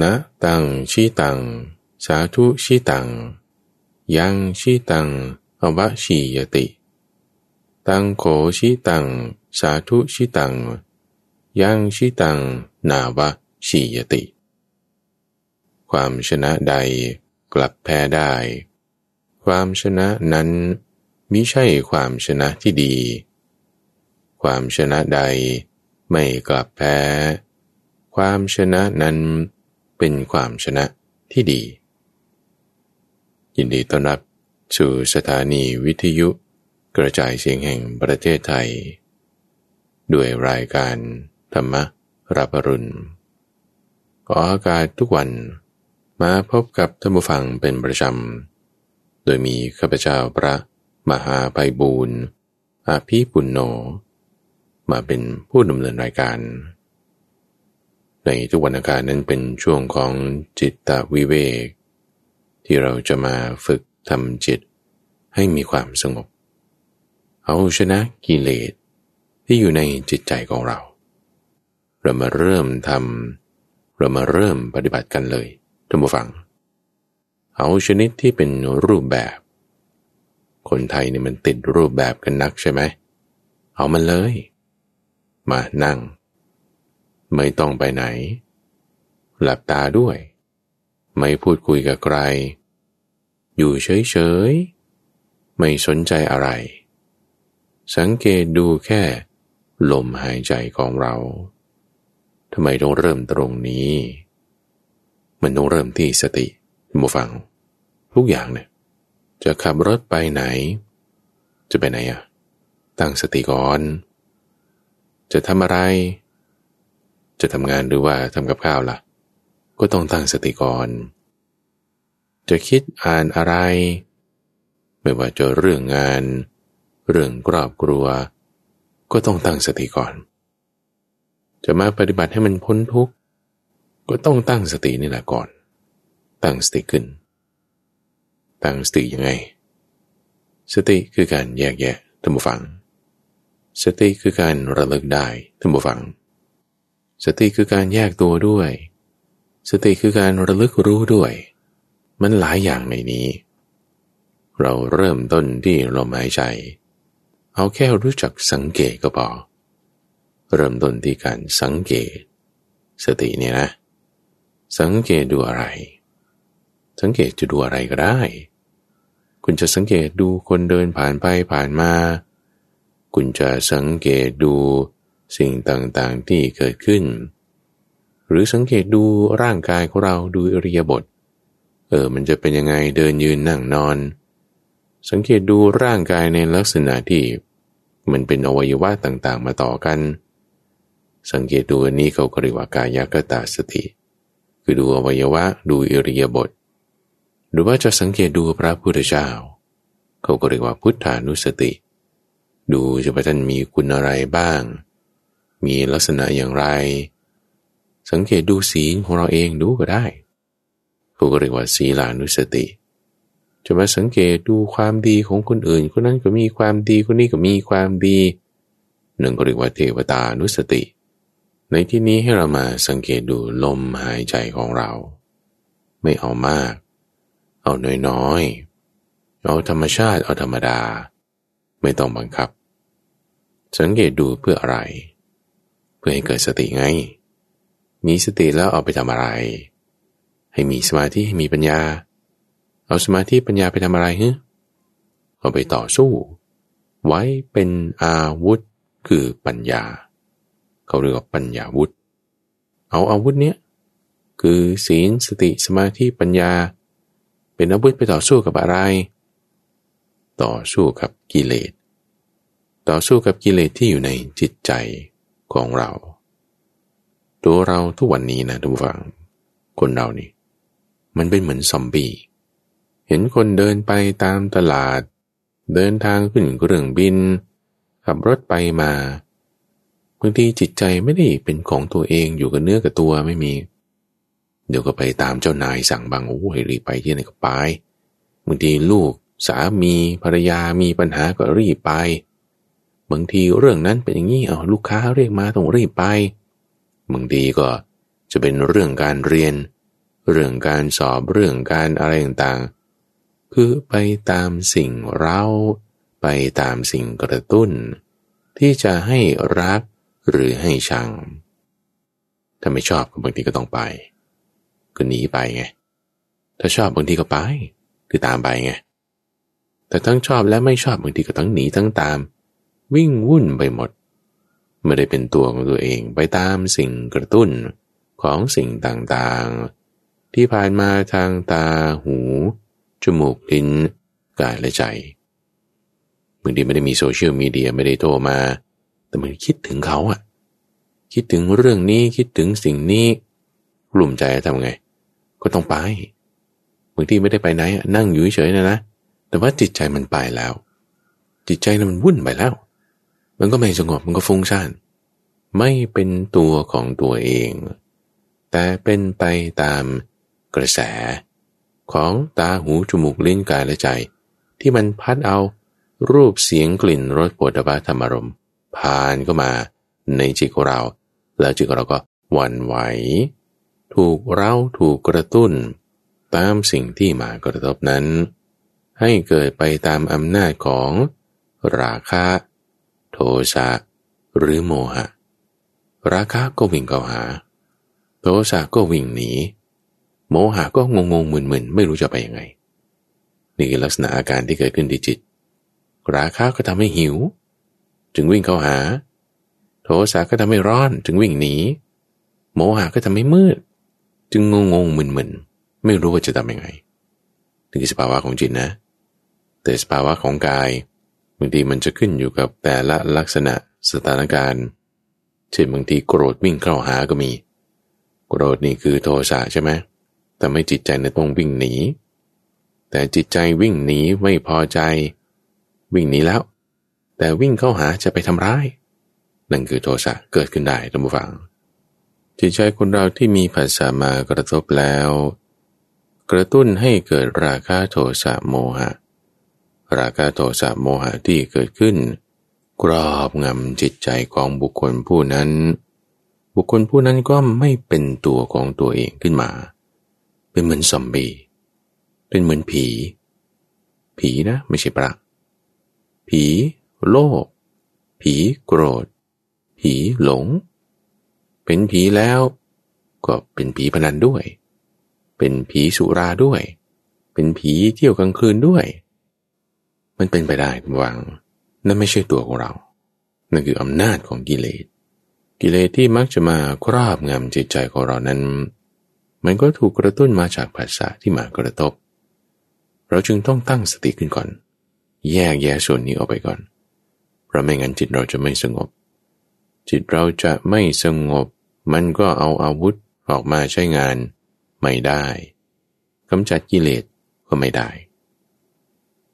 นะตังชีตัง สาธุชีตัง ยังชีตังอวะชียติ ตังโขชีตัง สาธุชีตัง ยังชีตัง นาวะชียติ ความชนะใดกลับแพ้ได้ ความชนะนั้นมิใช่ความชนะที่ดี ความชนะใดไม่กลับแพ้ ความชนะนั้น เป็นความชนะที่ดี ยินดีต้อนรับสู่สถานีวิทยุกระจายเสียงแห่งประเทศไทย ด้วยรายการธรรมรับรุณขออากาศทุกวันมาพบกับท่านผู้ฟังเป็นประจำ โดยมีข้าพเจ้าพระมหาไปบูรณ์อาภีปุณโญมาเป็นผู้ดำเนินรายการ ในทุกวันอาการนั้นเป็นช่วงของจิตตวิเวก ที่เราจะมาฝึกทำจิตให้มีความสงบ เอาชนะกิเลสที่อยู่ในจิตใจของเรา เรามาเริ่มทำเรามาเริ่มปฏิบัติกันเลยท่านผู้ฟัง เอาชนิดที่เป็นรูปแบบ คนไทยเนี่ยมันติดรูปแบบกันนักใช่ไหม เอามันเลย มานั่ง ไม่ต้องไปไหน หลับตาด้วย ไม่พูดคุยกับใคร อยู่เฉยๆ ไม่สนใจอะไร สังเกตดูแค่ ลมหายใจของเราทำไมต้องเริ่มตรงนี้ มันต้องเริ่มที่สติมูฟัง ทุกอย่างเนี่ย จะขับรถไปไหน จะไปไหนอะตั้งสติก่อน จะทำอะไร จะทำงานหรือว่าทำกับข้าวล่ะ ก็ต้องตั้งสติก่อน จะคิดอ่านอะไร ไม่ว่าจะเรื่องงาน เรื่องครอบครัว ก็ต้องตั้งสติก่อน จะมาปฏิบัติให้มันพ้นทุกข์ ก็ต้องตั้งสตินี่แหละก่อน ตั้งสติขึ้น ตั้งสติยังไง สติคือการแยกแยะท่านผู้ฟัง สติคือการระลึกได้ท่านผู้ฟัง สติคือการแยกตัวด้วย สติคือการระลึกรู้ด้วย มันหลายอย่างในนี้ เราเริ่มต้นที่ลมหายใจ เอาแค่รู้จักสังเกตก็พอ เริ่มต้นที่การสังเกต สติเนี่ยนะ สังเกตดูอะไร สังเกตจะดูอะไรก็ได้ คุณจะสังเกตดูคนเดินผ่านไปผ่านมา คุณจะสังเกตดู สิ่งต่างๆที่เกิดขึ้น หรือสังเกตดูร่างกายของเราดูอริยบท เออมันจะเป็นยังไงเดินยืนนั่งนอน สังเกตดูร่างกายในลักษณะที่มันเป็นอวัยวะต่างๆ มาต่อกัน สังเกตดูอันนี้เขาเรียกว่ากายกตาสติ คือดูอวัยวะดูอิริยาบถหรือว่าจะสังเกตดูพระพุทธเจ้าเขาก็เรียกว่าพุทธานุสติ ดูจะว่าท่านมีคุณอะไรบ้าง มีลักษณะอย่างไร สังเกตดูศีลของเราเองดูก็ได้เขาก็เรียกว่าศีลานุสติ จะมาสังเกตดูความดีของคนอื่น คนนั้นก็มีความดีคนนี้ก็มีความดีหนึ่งก็เรียกว่าเทวตานุสติ ในที่นี้ให้เรามาสังเกตดูลมหายใจของเรา ไม่เอามาก เอาน้อยๆเอาธรรมชาติเอาธรรมดา ไม่ต้องบังคับ สังเกตดูเพื่ออะไร เพื่อให้เกิดสติไง มีสติแล้วเอาไปทำอะไร ให้มีสมาธิให้มีปัญญา เอาสมาธิปัญญาไปทำอะไรฮึเอาไปต่อสู้ ไว้เป็นอาวุธคือปัญญา เขาเรียกว่าปัญญาวุธ เอาอาวุธเนี้ยคือศีลสติสมาธิปัญญา เป็นอาวุธไปต่อสู้กับอะไร ต่อสู้กับกิเลส ต่อสู้กับกิเลสที่อยู่ในจิตใจ ของเรา ตัวเราทุกวันนี้นะทุกฝังคนเรานี่ มันเป็นเหมือนซอมบี้เห็นคนเดินไปตามตลาด เดินทางขึ้นเครื่องบิน ขับรถไปมาบางทีจิตใจไม่ได้เป็นของตัวเองอยู่กับเนื้อกับตัวไม่มี เดี๋ยวก็ไปตามเจ้านายสั่งบางโอ้ยรีบไปที่ไหนก็ไปบางทีลูกสามีภรรยามีปัญหาก็รีบไป บางทีเรื่องนั้นเป็นอย่างนี้เอาลูกค้าเรียกมาต้องรีบไป บางทีก็จะเป็นเรื่องการเรียน เรื่องการสอบเรื่องการอะไรต่างๆ คือไปตามสิ่งเราไปตามสิ่งกระตุ้น ที่จะให้รักหรือให้ชัง ถ้าไม่ชอบก็บางทีก็ต้องไปก็หนีไปไง ถ้าชอบบางทีก็ไป คือตามไปไง แต่ทั้งชอบและไม่ชอบบางทีก็ต้องหนีทั้งตาม วิ่งวุ่นไปหมด ไม่ได้เป็นตัวของตัวเองไปตามสิ่งกระตุ้นของสิ่งต่างๆ ที่ผ่านมาทางตาหู จมูกลิ้น กายและใจบางทีไม่ได้มีโซเชียลมีเดียไม่ได้โทรมา แต่มันคิดถึงเขาอะคิดถึงเรื่องนี้คิดถึงสิ่งนี้กลุ่มใจทำไง ก็ต้องไปบางทีไม่ได้ไปไหนนั่งอยู่เฉยๆนะนะแต่ว่าจิตใจมันไปแล้ว จิตใจมันวุ่นไปแล้ว มันก็ไม่สงบมันก็ฟุ้งซ่านไม่เป็นตัวของตัวเอง แต่เป็นไปตามกระแส ของตาหูจมูกลิ้นกายและใจ ที่มันพัดเอารูปเสียงกลิ่นรสปวดบาธรรมรมผ่านก็มาในจิตของเรา แล้วจิตของเราก็หวั่นไหว ถูกเร้าถูกกระตุ้น ตามสิ่งที่มากระทบนั้น ให้เกิดไปตามอำนาจของราคะ ทสะหรือโมหะ ราคะก็วิ่งเข้าหา โทสะก็วิ่งหนี โมหะก็งงงมึนๆไม่รู้จะไปยังไง นี่คือลักษณะอาการที่เกิดขึ้นที่จิต ราคะก็ทำให้หิว จึงวิ่งเข้าหา โทสะก็ทำให้ร้อน จึงวิ่งหนี โมหะก็ทำให้มืด จึงงงงมึนๆไม่รู้ว่าจะทำยังไงนี่คือสภาวะของจิตนะ แต่สภาวะของกาย บางทีมันจะขึ้นอยู่กับแต่ละลักษณะสถานการณ์ เช่นบางทีโกรธวิ่งเข้าหาก็มี โกรธนี่คือโทสะใช่ไหมแต่ไม่จิตใจในต้องวิ่งหนี แต่จิตใจวิ่งหนีไม่พอใจ วิ่งหนีแล้ว แต่วิ่งเข้าหาจะไปทำร้ายนั่นคือโทสะเกิดขึ้นได้ท่านผู้ฟัง จิตใจคนเราที่มีภาษามากระทบแล้ว กระตุ้นให้เกิดราคะโทสะโมหะ ราคะโทสะโมหะที่เกิดขึ้นกรอบงำจิตใจของบุคคลผู้นั้น บุคคลผู้นั้นก็ไม่เป็นตัวของตัวเองขึ้นมา เป็นเหมือนซอมบี้เป็นเหมือนผี ผีนะ ไม่ใช่ปรักผี โลภผีโกรธ ผีหลง เป็นผีแล้ว ก็เป็นผีพนันด้วย เป็นผีสุราด้วย เป็นผีเที่ยวกลางคืนด้วย มันเป็นไปได้หวัง นั่นไม่ใช่ตัวของเรา นั่นคืออำนาจของกิเลส กิเลสที่มักจะมาครอบงำจิตใจของเรานั้น มันก็ถูกกระตุ้นมาจากภาษาที่มากระทบ เราจึงต้องตั้งสติขึ้นก่อน แยกแยะส่วนนี้ออกไปก่อน เพราะไม่งั้นจิตเราจะไม่สงบ จิตเราจะไม่สงบ มันก็เอาอาวุธออกมาใช้งานไม่ได้กำจัดกิเลสก็ไม่ได้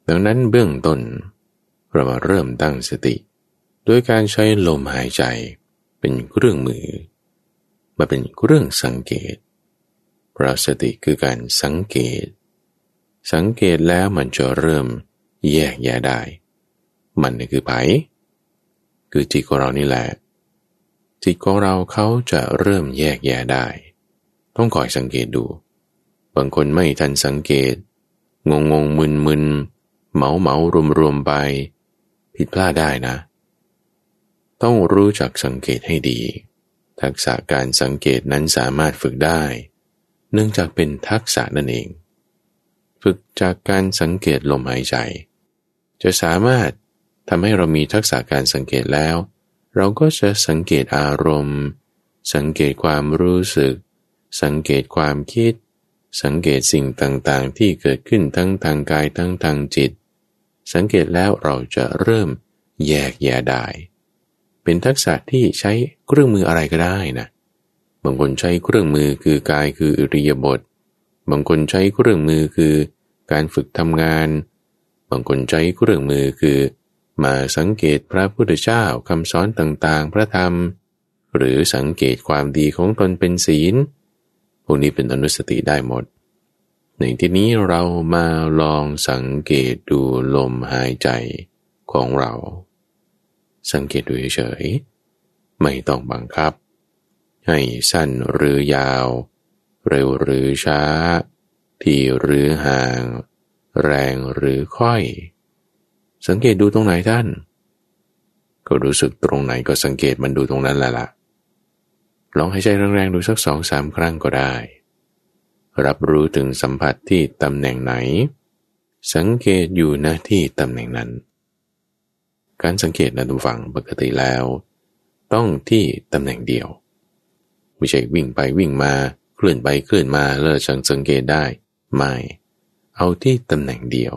ดังนั้นเบื้องต้น เรามาเริ่มตั้งสติ โดยการใช้ลมหายใจเป็นเครื่องมือ มาเป็นเครื่องสังเกตพระสติคือการสังเกต สังเกตแล้วมันจะเริ่มแยกแยะได้ มันนี่คือไผคือจิตของเรานี่แหละ จิตของเราเขาจะเริ่มแยกแยะได้ ต้องคอยสังเกตดู บางคนไม่ทันสังเกต งงงมึนมึน เหมาเหมารวมรวมไป ผิดพลาดได้นะ ต้องรู้จักสังเกตให้ดี ทักษะการสังเกตนั้นสามารถฝึกได้ เนื่องจากเป็นทักษะนั่นเอง ฝึกจากการสังเกตลมหายใจ จะสามารถทำให้เรามีทักษะการสังเกตแล้ว เราก็จะสังเกตอารมณ์ สังเกตความรู้สึก สังเกตความคิดสังเกตสิ่งต่างๆ ที่เกิดขึ้นทั้งทางกายทั้งทางจิต สังเกตแล้วเราจะเริ่มแยกแยะได้ เป็นทักษะที่ใช้เครื่องมืออะไรก็ได้นะ บางคนใช้เครื่องมือคือกายคืออิริยาบถ บางคนใช้เครื่องมือคือการฝึกทำงาน บางคนใช้เครื่องมือคือ มาสังเกตพระพุทธเจ้าคำสอนต่างๆ พระธรรม หรือสังเกตความดีของตนเป็นศีลพวกนี้เป็นอนุสติได้หมด ในที่นี้เรามาลองสังเกตดูลมหายใจของเรา สังเกตดูเฉยไม่ต้องบังคับ ให้สั้นหรือยาว เร็วหรือช้า ที่หรือห่าง แรงหรือค่อย สังเกตดูตรงไหนท่าน ก็รู้สึกตรงไหนก็สังเกตมันดูตรงนั้นแหละละ่ะลองให้ใจแรงๆดูสักสองสามครั้งก็ได้ รับรู้ถึงสัมผัสที่ตำแหน่งไหน สังเกตอยู่น้าที่ตำแหน่งนั้น การสังเกตนะทุกฝังปกติแล้ว ต้องที่ตำแหน่งเดียว ไม่ใช่วิ่งไปวิ่งมาเคลื่อนไปเคลื่อนมาแล้วสังสังเกตได้ไม่ เอาที่ตำแหน่งเดียว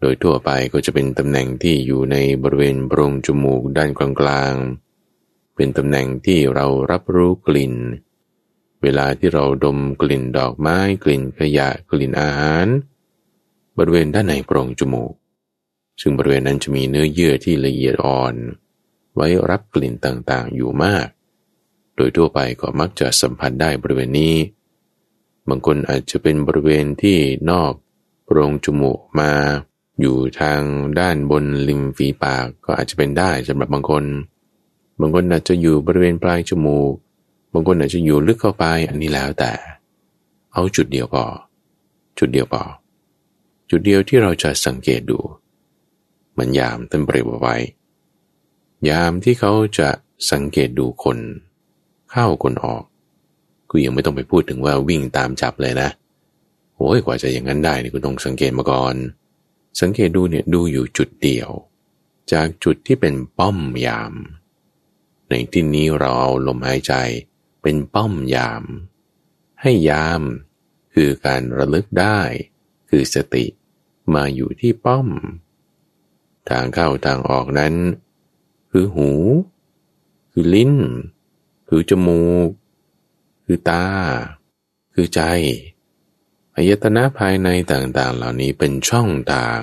โดยทั่วไปก็จะเป็นตำแหน่งที่อยู่ในบริเวณโพรงจมูกด้านกลางๆเป็นตำแหน่งที่เรารับรู้กลิ่น เวลาที่เราดมกลิ่นดอกไม้กลิ่นขยะกลิ่นอาหาร บริเวณด้านในโพรงจมูก ซึ่งบริเวณนั้นจะมีเนื้อเยื่อที่ละเอียดอ่อน ไว้รับกลิ่นต่างๆอยู่มาก โดยทั่วไปก็มักจะสัมผัสได้บริเวณนี้ บางคนอาจจะเป็นบริเวณที่นอกโพรงจมูกมา อยู่ทางด้านบนริมฝีปากก็อาจจะเป็นได้สำหรับบางคน บางคนอาจจะอยู่บริเวณปลายจมูก บางคนอาจจะอยู่ลึกเข้าไปอันนี้แล้วแต่ เอาจุดเดียวพอ จุดเดียวพอ จุดเดียวที่เราจะสังเกตดู มันยามต้นเปรียบไว้ ยามที่เขาจะสังเกตดูคน เข้าคนออกกูยังไม่ต้องไปพูดถึงว่าวิ่งตามจับเลยนะโอ้ยกว่าจะอย่างนั้นได้นี่กูต้องสังเกตมาก่อน สังเกตดูเนี่ยดูอยู่จุดเดียว จากจุดที่เป็นป้อมยาม ในที่นี้เราเอาลมหายใจ เป็นป้อมยาม ให้ยามคือการระลึกได้ คือสติมาอยู่ที่ป้อม ทางเข้าทางออกนั้น คือหู คือลิ้น คือจมูก คือตา คือใจอายตนะภายในต่างๆ เหล่านี้เป็นช่องทาง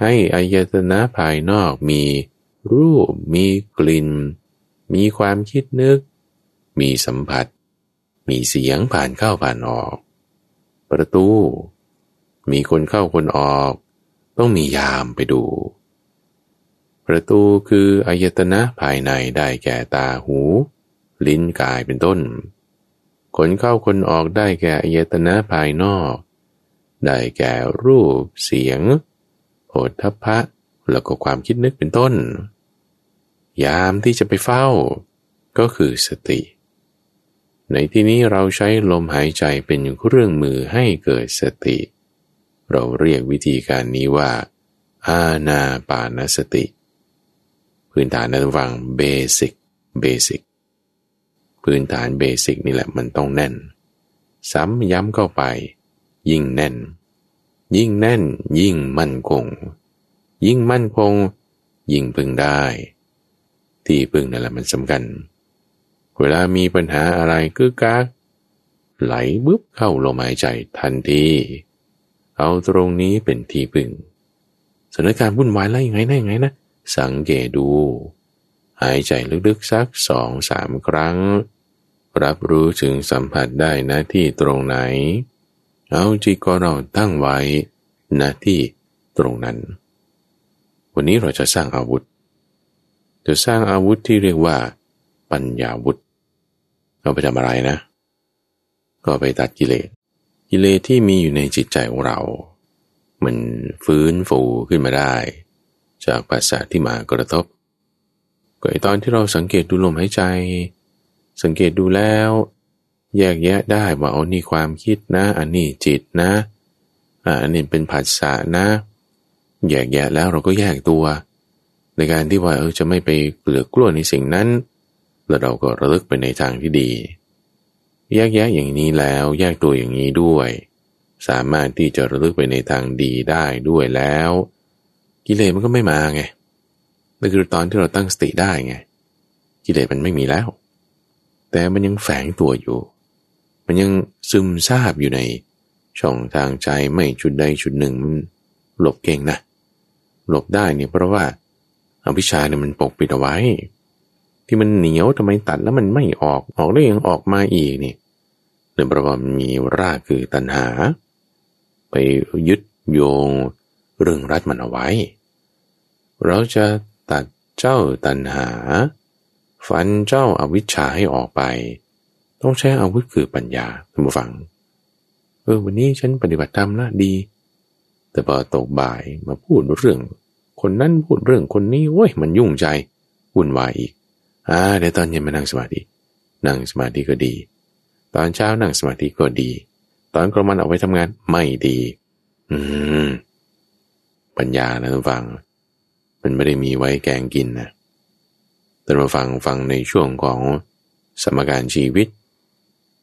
ให้อายตนะภายนอกมีรูป มีกลิ่น มีความคิดนึก มีสัมผัส มีเสียงผ่านเข้าผ่านออก ประตู มีคนเข้าคนออก ต้องมียามไปดู ประตูคืออายตนะภายในได้แก่ตาหู ลิ้นกายเป็นต้น คนเข้าคนออกได้แก่อายตนะภายนอก ได้แก่รูป เสียงโผฏฐัพพะแล้วก็ความคิดนึกเป็นต้น ยามที่จะไปเฝ้า ก็คือสติ ในที่นี้เราใช้ลมหายใจเป็นเครื่องมือให้เกิดสติ เราเรียกวิธีการนี้ว่า อาณาปานสติ พื้นฐานในวังเบสิกเบสิกพื้นฐานเบสิกนี่แหละมันต้องแน่น ซ้ำย้ำเข้าไป ยิ่งแน่น ยิ่งแน่น ยิ่งมั่นคง ยิ่งมั่นคง ยิ่งพึงได้ ที่พึงนั่นแหละมันสำคัญเเวลามีปัญหาอะไรก็กากไหลบึ๊บเข้าลมหายใจทันที เอาตรงนี้เป็นที่พึ่งสถานการณ์วุ่นวายแล้วยังไงนะยังไงนะ สังเกตดู หายใจลึกๆสักสองสามครั้ง รับรู้ถึงสัมผัสได้น้าที่ตรงไหน เอาจีก็เราตั้งไว้น้าที่ตรงนั้น วันนี้เราจะสร้างอาวุธ จะสร้างอาวุธที่เรียกว่า ปัญญาวุธ เอาไปทำอะไรนะ ก็ไปตัดกิเลส กิเลสที่มีอยู่ในจิตใจของเรา มันฟื้นฟูขึ้นมาได้ จากภาษาที่มากระทบก็ไอตอนที่เราสังเกตดูลมหายใจ สังเกตดูแล้ว แยกแยะได้ว่าเอานี่ความคิดนะ อันนี้จิตนะอันนี้เป็นผัสสะนะ แยกแยะแล้วเราก็แยกตัว ในการที่ว่าเออจะไม่ไปเกลือกลัวในสิ่งนั้น แล้วเราก็ระลึกไปในทางที่ดี แยกแยะอย่างนี้แล้วแยกตัวอย่างนี้ด้วย สามารถที่จะระลึกไปในทางดีได้ด้วยแล้ว กิเลสมันก็ไม่มาไงนั่นคือตอนที่เราตั้งสติได้ไง กิเลสมันไม่มีแล้ว แต่มันยังแฝงตัวอยู่ มันยังซึมซาบอยู่ในช่องทางใจไม่จุดใดจุดหนึ่งมันหลบเก่งนะ หลบได้เนี่ยเพราะว่าอวิชาเนี่ยมันปกปิดเอาไว้ ที่มันเหนียวทำไมตัดแล้วมันไม่ออกออกได้ยังออกมาอีกนี่เนื่องจากว่ามีรากคือตัณหา ไปยึดโยงเรื่องรัดมันเอาไว้ เราจะตัดเจ้าตัณหา ฟันเจ้าอาวิชชาให้ออกไป ต้องใช้อาวุธคือปัญญาท่านผู้ฟัง เออวันนี้ฉันปฏิบัติธรรมละดี แต่พอตกบ่ายมาพูดเรื่อง คนนั้นพูดเรื่องคนนี้โว้ยมันยุ่งใจวุ่นวายอีก อ่าเดี๋ยวตอนเย็นมานั่งสมาธิ นั่งสมาธิก็ดี ตอนเช้านั่งสมาธิก็ดี ตอนกลางวันออกไปทำงานไม่ดี อืม ปัญญานะท่านฟัง มันไม่ได้มีไว้แกงกินนะแต่มาฟังฟังในช่วงของสมการชีวิต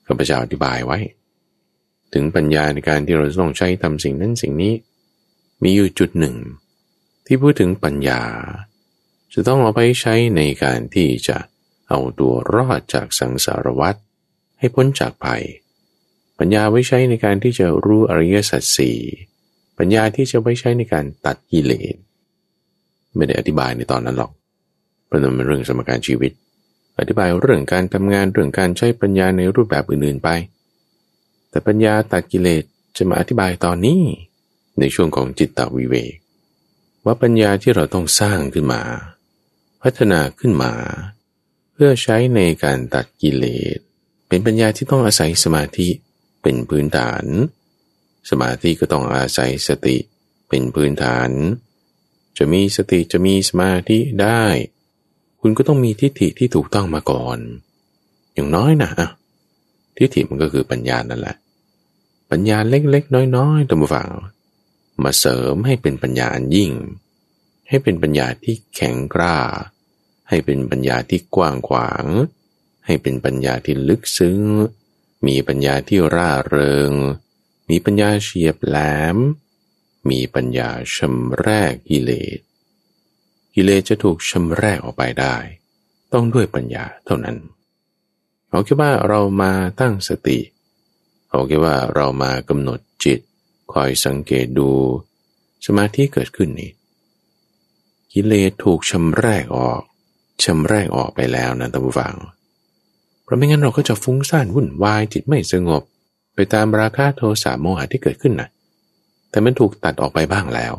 ข้าพเจ้าอธิบายไว้ ถึงปัญญาในการที่เราต้องใช้ทำสิ่งนั้นสิ่งนี้ มีอยู่จุดหนึ่ง ที่พูดถึงปัญญา จะต้องเอาไปใช้ในการที่จะเอาตัวรอดจากสังสารวัฏให้พ้นจากภัย ปัญญาไว้ใช้ในการที่จะรู้อริยสัจสี่ปัญญาที่จะไว้ใช้ในการตัดกิเลสไม่ได้อธิบายในตอนนั้นหรอกเพราะนั่นเป็นเรื่องสมการชีวิต อธิบายเรื่องการทำงานเรื่องการใช้ปัญญาในรูปแบบอื่นๆไป แต่ปัญญาตัดกิเลสจะมาอธิบายตอนนี้ ในช่วงของจิตตวิเวกว่าปัญญาที่เราต้องสร้างขึ้นมา พัฒนาขึ้นมา เพื่อใช้ในการตัดกิเลส เป็นปัญญาที่ต้องอาศัยสมาธิเป็นพื้นฐาน สมาธิก็ต้องอาศัยสติเป็นพื้นฐาน จะมีสติจะมีสมาธิได้ คุณก็ต้องมีทิฏฐิที่ถูกต้องมาก่อน อย่างน้อยนะอะทิฏฐิมันก็คือปัญญานั่นแหละ ปัญญาเล็กๆ น้อยๆตัวมาฟังมาเสริมให้เป็นปัญญาอันยิ่ง ให้เป็นปัญญาที่แข็งกร้า ให้เป็นปัญญาที่กว้างขวาง ให้เป็นปัญญาที่ลึกซึ้ง มีปัญญาที่ร่าเริง มีปัญญาเฉียบแหลม มีปัญญาชำแรกกิเลส กิเลสจะถูกชำแรกออกไปได้ ต้องด้วยปัญญาเท่านั้นเอาแค่ว่าเรามาตั้งสติเอาแค่ว่าเรามากำหนดจิต คอยสังเกตดู สมาธิเกิดขึ้นนี่ กิเลสถูกชำแรกออกชำแรกออกไปแล้วนะท่านผู้ฟัง เพราะไม่งั้นเราก็จะฟุ้งซ่านวุ่นวายจิตไม่สงบ ไปตามราคะโทสะโมหะที่เกิดขึ้นนะแต่มันถูกตัดออกไปบ้างแล้ว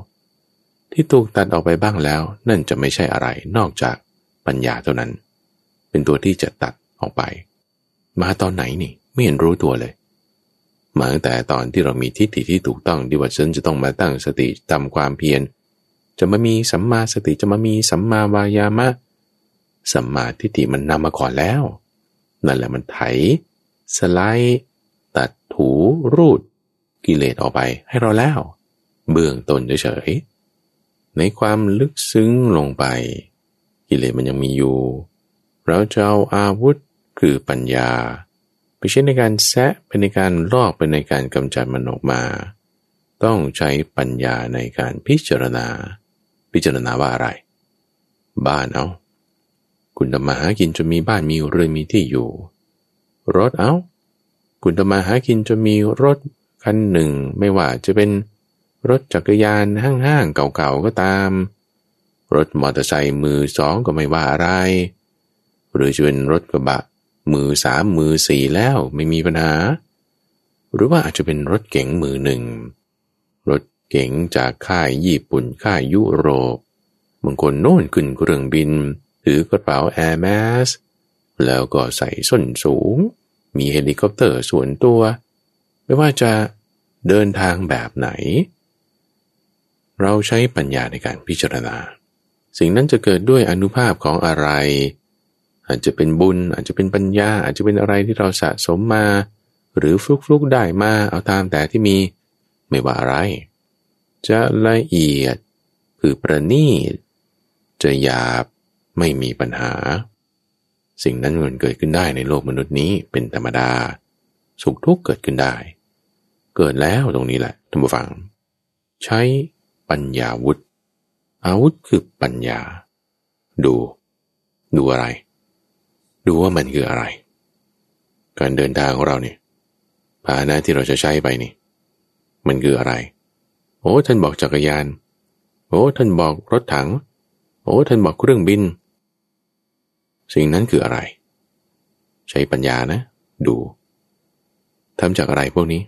ที่ถูกตัดออกไปบ้างแล้ว นั่นจะไม่ใช่อะไรนอกจากปัญญาเท่านั้น เป็นตัวที่จะตัดออกไป มาตอนไหนนี่ไม่เห็นรู้ตัวเลยมาตั้งแต่ตอนที่เรามีทิฏฐิที่ถูกต้องดีว่าฉันจะต้องมาตั้งสติทำความเพียร จะมามีสัมมาสติจะมามีสัมมาวายามะ สัมมาทิฏฐิมันนำมาก่อนแล้ว นั่นแหละมันไถ สไลด์ตัดถูรูด กิเลสออกไปให้เราแล้ว เบื้องต้นเฉยในความลึกซึ้งลงไป กิเลสมันยังมีอยู่ เราจะเอาอาวุธคือปัญญาไปใช้ในการแซะเป็นในการลอกเป็นในการกำจัดมันออกมา ต้องใช้ปัญญาในการพิจารณา พิจารณาว่าอะไร บ้านเอาคุณทำมาหากินจะมีบ้านมีเรือนมีที่อยู่ รถเอาคุณทำมาหากินจะมีรถคันหนึ่ง ไม่ว่าจะเป็นรถจักรยานห้างๆเก่าๆก็ตาม รถมอเตอร์ไซค์มือสองก็ไม่ว่าอะไร หรือจะเป็นรถกระบะ มือสามมือสี่แล้วไม่มีปัญหา หรือว่าอาจจะเป็นรถเก๋งมือหนึ่ง เก๋งจากค่ายญี่ปุ่นค่ายยุโรปบางคนโน่นขึ้นเครื่องบิน ถือกระเป๋า Hermès แล้วก็ใส่ส้นสูง มีเฮลิคอปเตอร์ส่วนตัว ไม่ว่าจะเดินทางแบบไหน เราใช้ปัญญาในการพิจารณา สิ่งนั้นจะเกิดด้วยอานุภาพของอะไร อาจจะเป็นบุญ อาจจะเป็นปัญญา อาจจะเป็นอะไรที่เราสะสมมา หรือฟลุกฟลุกได้มาเอาตามแต่ที่มีไม่ว่าอะไร จะละเอียด คือประณีต จะหยาบไม่มีปัญหา สิ่งนั้นมันเกิดขึ้นได้ในโลกมนุษย์นี้เป็นธรรมดา สุขทุกข์เกิดขึ้นได้ เกิดแล้วตรงนี้แหละท่านผู้ฟัง ใช้ปัญญาวุธ อาวุธคือปัญญา ดู ดูอะไร ดูว่ามันคืออะไร การเดินทางของเราเนี่ยพาหนะที่เราจะใช้ไปนี่ มันคืออะไร โอ้ท่านบอกจักรยาน โอ้ท่านบอกรถถัง โอ้ท่านบอกเครื่องบิน สิ่งนั้นคืออะไร ใช้ปัญญานะ ดูทำจากอะไรพวกนี้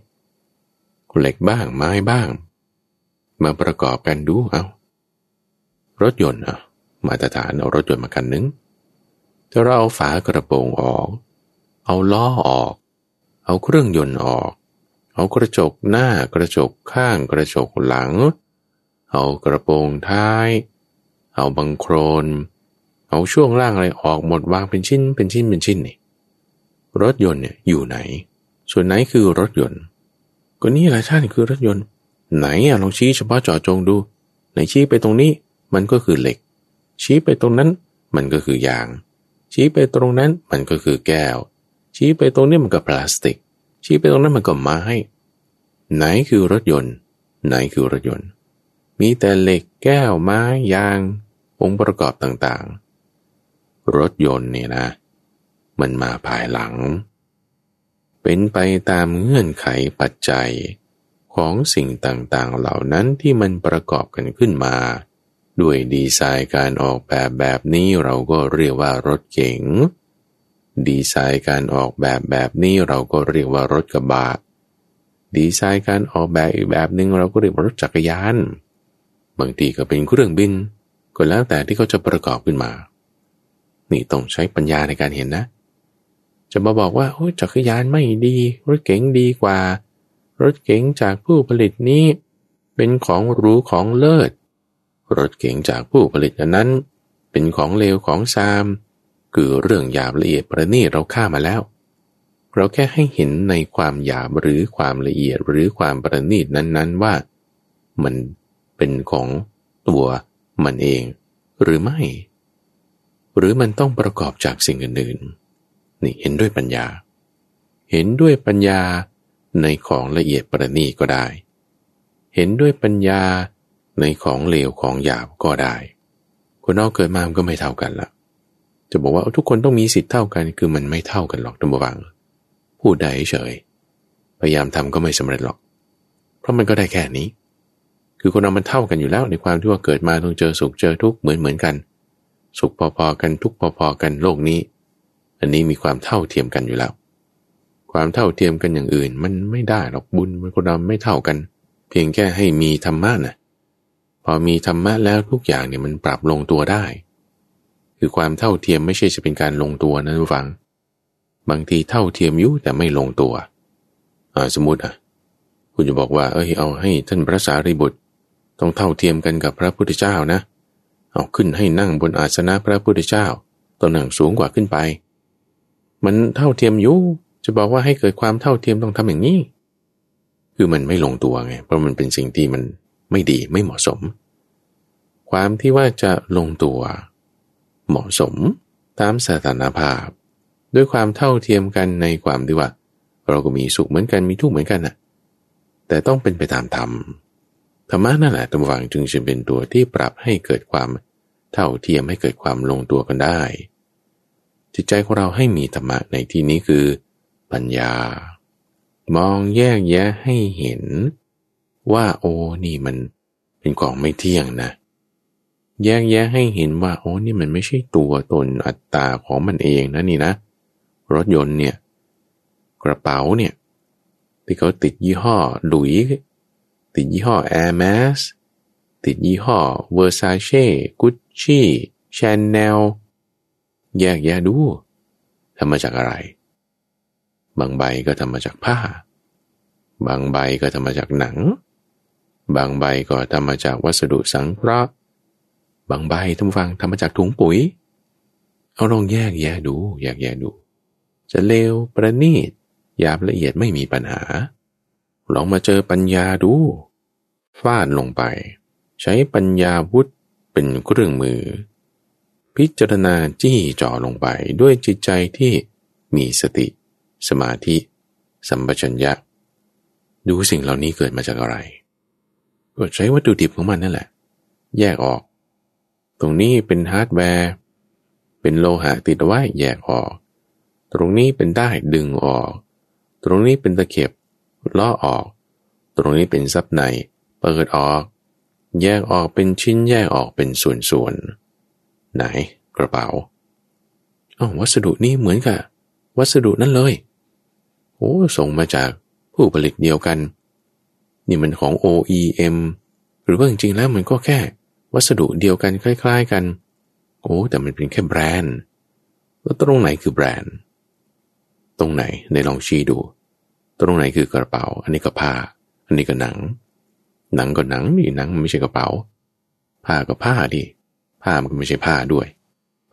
เหล็กบ้างไม้บ้าง มาประกอบกันดูเอารถยนต์อะ มาตรฐานเอารถยนต์มาคันนึงถ้าเราเอาฝากระโปรงออก เอาล้อออก เอาเครื่องยนต์ออก เอากระจกหน้ากระจกข้างกระจกหลัง เอากระโปรงท้าย เอาบังโครน เอาช่วงล่างอะไรออกหมดวางเป็นชิ้นเป็นชิ้นเป็นชิ้นนี่รถยนต์เนี่ยอยู่ไหน ส่วนไหนคือรถยนต์ ก็นี่แหละท่านคือรถยนต์ ไหนอะลองชี้เฉพาะจาะจงดู ไหนชี้ไปตรงนี้มันก็คือเหล็ก ชี้ไปตรงนั้นมันก็คือยาง ชี้ไปตรงนั้นมันก็คือแก้ว ชี้ไปตรงนี้มันก็พลาสติก ชี้ไปตรงนั้นมันก็ไม้ ไหนคือรถยนต์ ไหนคือรถยนต์ มีแต่เหล็กแก้วไม้ยาง องค์ประกอบต่างๆ รถยนต์เนี่ยนะ มันมาภายหลัง เป็นไปตามเงื่อนไขปัจจัยของสิ่งต่างๆ เหล่านั้นที่มันประกอบกันขึ้นมา ด้วยดีไซน์การออกแบบแบบนี้เราก็เรียกว่ารถเก๋ง ดีไซน์การออกแบบแบบนี้เราก็เรียกว่ารถกระบะ ดีไซน์การออกแบบอีกแบบหนึ่งเราก็เรียกว่ารถจักรยาน บางทีก็เป็นเครื่องบิน ก็แล้วแต่ที่เขาจะประกอบขึ้นมา นี่ต้องใช้ปัญญาในการเห็นนะ จะมาบอกว่าโอ้จักรยานไม่ดี รถเก๋งดีกว่า รถเก๋งจากผู้ผลิตนี้ เป็นของรู้ของเลิศ รถเก๋งจากผู้ผลิตนั้น เป็นของเลวของซาม คือเรื่องหยาบละเอียดประณีตเราข้ามาแล้ว เราแค่ให้เห็นในความหยาบหรือความละเอียดหรือความประณีตนั้น ๆ ว่า มันเป็นของตัวมันเองหรือไม่ หรือมันต้องประกอบจากสิ่งอื่นๆนี่เห็นด้วยปัญญา เห็นด้วยปัญญาในของละเอียดประณีตก็ได้ เห็นด้วยปัญญาในของเลวของหยาบก็ได้ คนเราเกิดมามันก็ไม่เท่ากันละ จะบอกว่าทุกคนต้องมีสิทธิ์เท่ากันคือมันไม่เท่ากันหรอกท่านผู้ฟังพูดได้เฉย พยายามทำก็ไม่สำเร็จหรอก เพราะมันก็ได้แค่นี้ คือคนเรามันเท่ากันอยู่แล้วในความที่ว่าเกิดมาต้องเจอสุขเจอทุกข์เหมือนเหมือนกัน สุขพอๆกันทุกข์พอๆกันโลกนี้ อันนี้มีความเท่าเทียมกันอยู่แล้ว ความเท่าเทียมกันอย่างอื่น มันไม่ได้หรอกบุญมันคนเราไม่เท่ากัน เพียงแค่ให้มีธรรมะนะ่ะพอมีธรรมะแล้วทุกอย่างเนี่ยมันปรับลงตัวได้ คือความเท่าเทียมไม่ใช่จะเป็นการลงตัวนะทุกฝัง บางทีเท่าเทียมอยุแต่ไม่ลงตัวสมมติอะ คุณจะบอกว่า เออเอาให้ท่านพระสารีบุตร ต้องเท่าเทียมกันกับพระพุทธเจ้านะ เอาขึ้นให้นั่งบนอาสนะพระพุทธเจ้าต้องนั่งสูงกว่าขึ้นไป มันเท่าเทียมอยุจะบอกว่าให้เกิดความเท่าเทียมต้องทำอย่างนี้ คือมันไม่ลงตัวไง เพราะมันเป็นสิ่งที่มันไม่ดีไม่เหมาะสม ความที่ว่าจะลงตัว เหมาะสมตามสถานภาพ ด้วยความเท่าเทียมกันในความที่ว่า เราก็มีสุขเหมือนกันมีทุกข์เหมือนกันน่ะ แต่ต้องเป็นไปตามธรรมธรรมะนั่นแหละตำวังจึงจะเป็นตัวที่ปรับให้เกิดความเท่าเทียมให้เกิดความลงตัวกันได้ จิตใจของเราให้มีธรรมะในที่นี้คือ ปัญญา มองแยกแยะให้เห็น ว่าโอ้นี่มันเป็นของไม่เที่ยงนะ แยกแยะให้เห็นว่าโอ้นี่มันไม่ใช่ตัวตนอัตตาของมันเองนะนี่นะ รถยนต์เนี่ย กระเป๋าเนี่ย ที่เขาติดยี่ห้อหลุย ติดยี่ห้อ Air Max ติดยี่ห้อ Versace Gucci Chanel แยกแยะดูทำมาจากอะไร บางใบก็ทำมาจากผ้า บางใบก็ทำมาจากหนัง บางใบก็ทำมาจากวัสดุสังเคราะห์ บางใบท่านฟังทำมาจากถุงปุ๋ย เอาลองแยกแยะดูแยกแยะดู จะเลวประณีตหยาบละเอียดไม่มีปัญหา ลองมาเจอปัญญาดู ฟาดลงไป ใช้ปัญญาวุธเป็นเครื่องมือ พิจารณาจี้จ่อลงไปด้วยจิตใจที่มีสติ สมาธิ สัมปชัญญะ ดูสิ่งเหล่านี้เกิดมาจากอะไรก็ใช้วัตถุดิบของมันนั่นแหละ แยกออก ตรงนี้เป็นฮาร์ดแวร์ เป็นโลหะติดไว้แยกออก ตรงนี้เป็นด้ายดึงออก ตรงนี้เป็นตะเข็บเลาะออก ตรงนี้เป็นซับในเปิดออก แยกออกเป็นชิ้นแยกออกเป็นส่วนๆ ไหนกระเป๋าอ๋อวัสดุนี้เหมือนกับวัสดุนั่นเลย โอ้ส่งมาจากผู้ผลิตเดียวกัน นี่มันของ OEM หรือว่าจริงๆแล้วมันก็แค่ วัสดุเดียวกันคล้าย ๆ กัน โอ้แต่มันเป็นแค่แบรนด์ แล้วตรงไหนคือแบรนด์ ตรงไหนในลองชี้ดู ตรงไหนคือกระเป๋า อันนี้ก็ผ้า อันนี้ก็หนัง หนังก็หนังนี่หนังมันไม่ใช่กระเป๋า ผ้าก็ผ้าดิผ้ามันก็ไม่ใช่ผ้าด้วย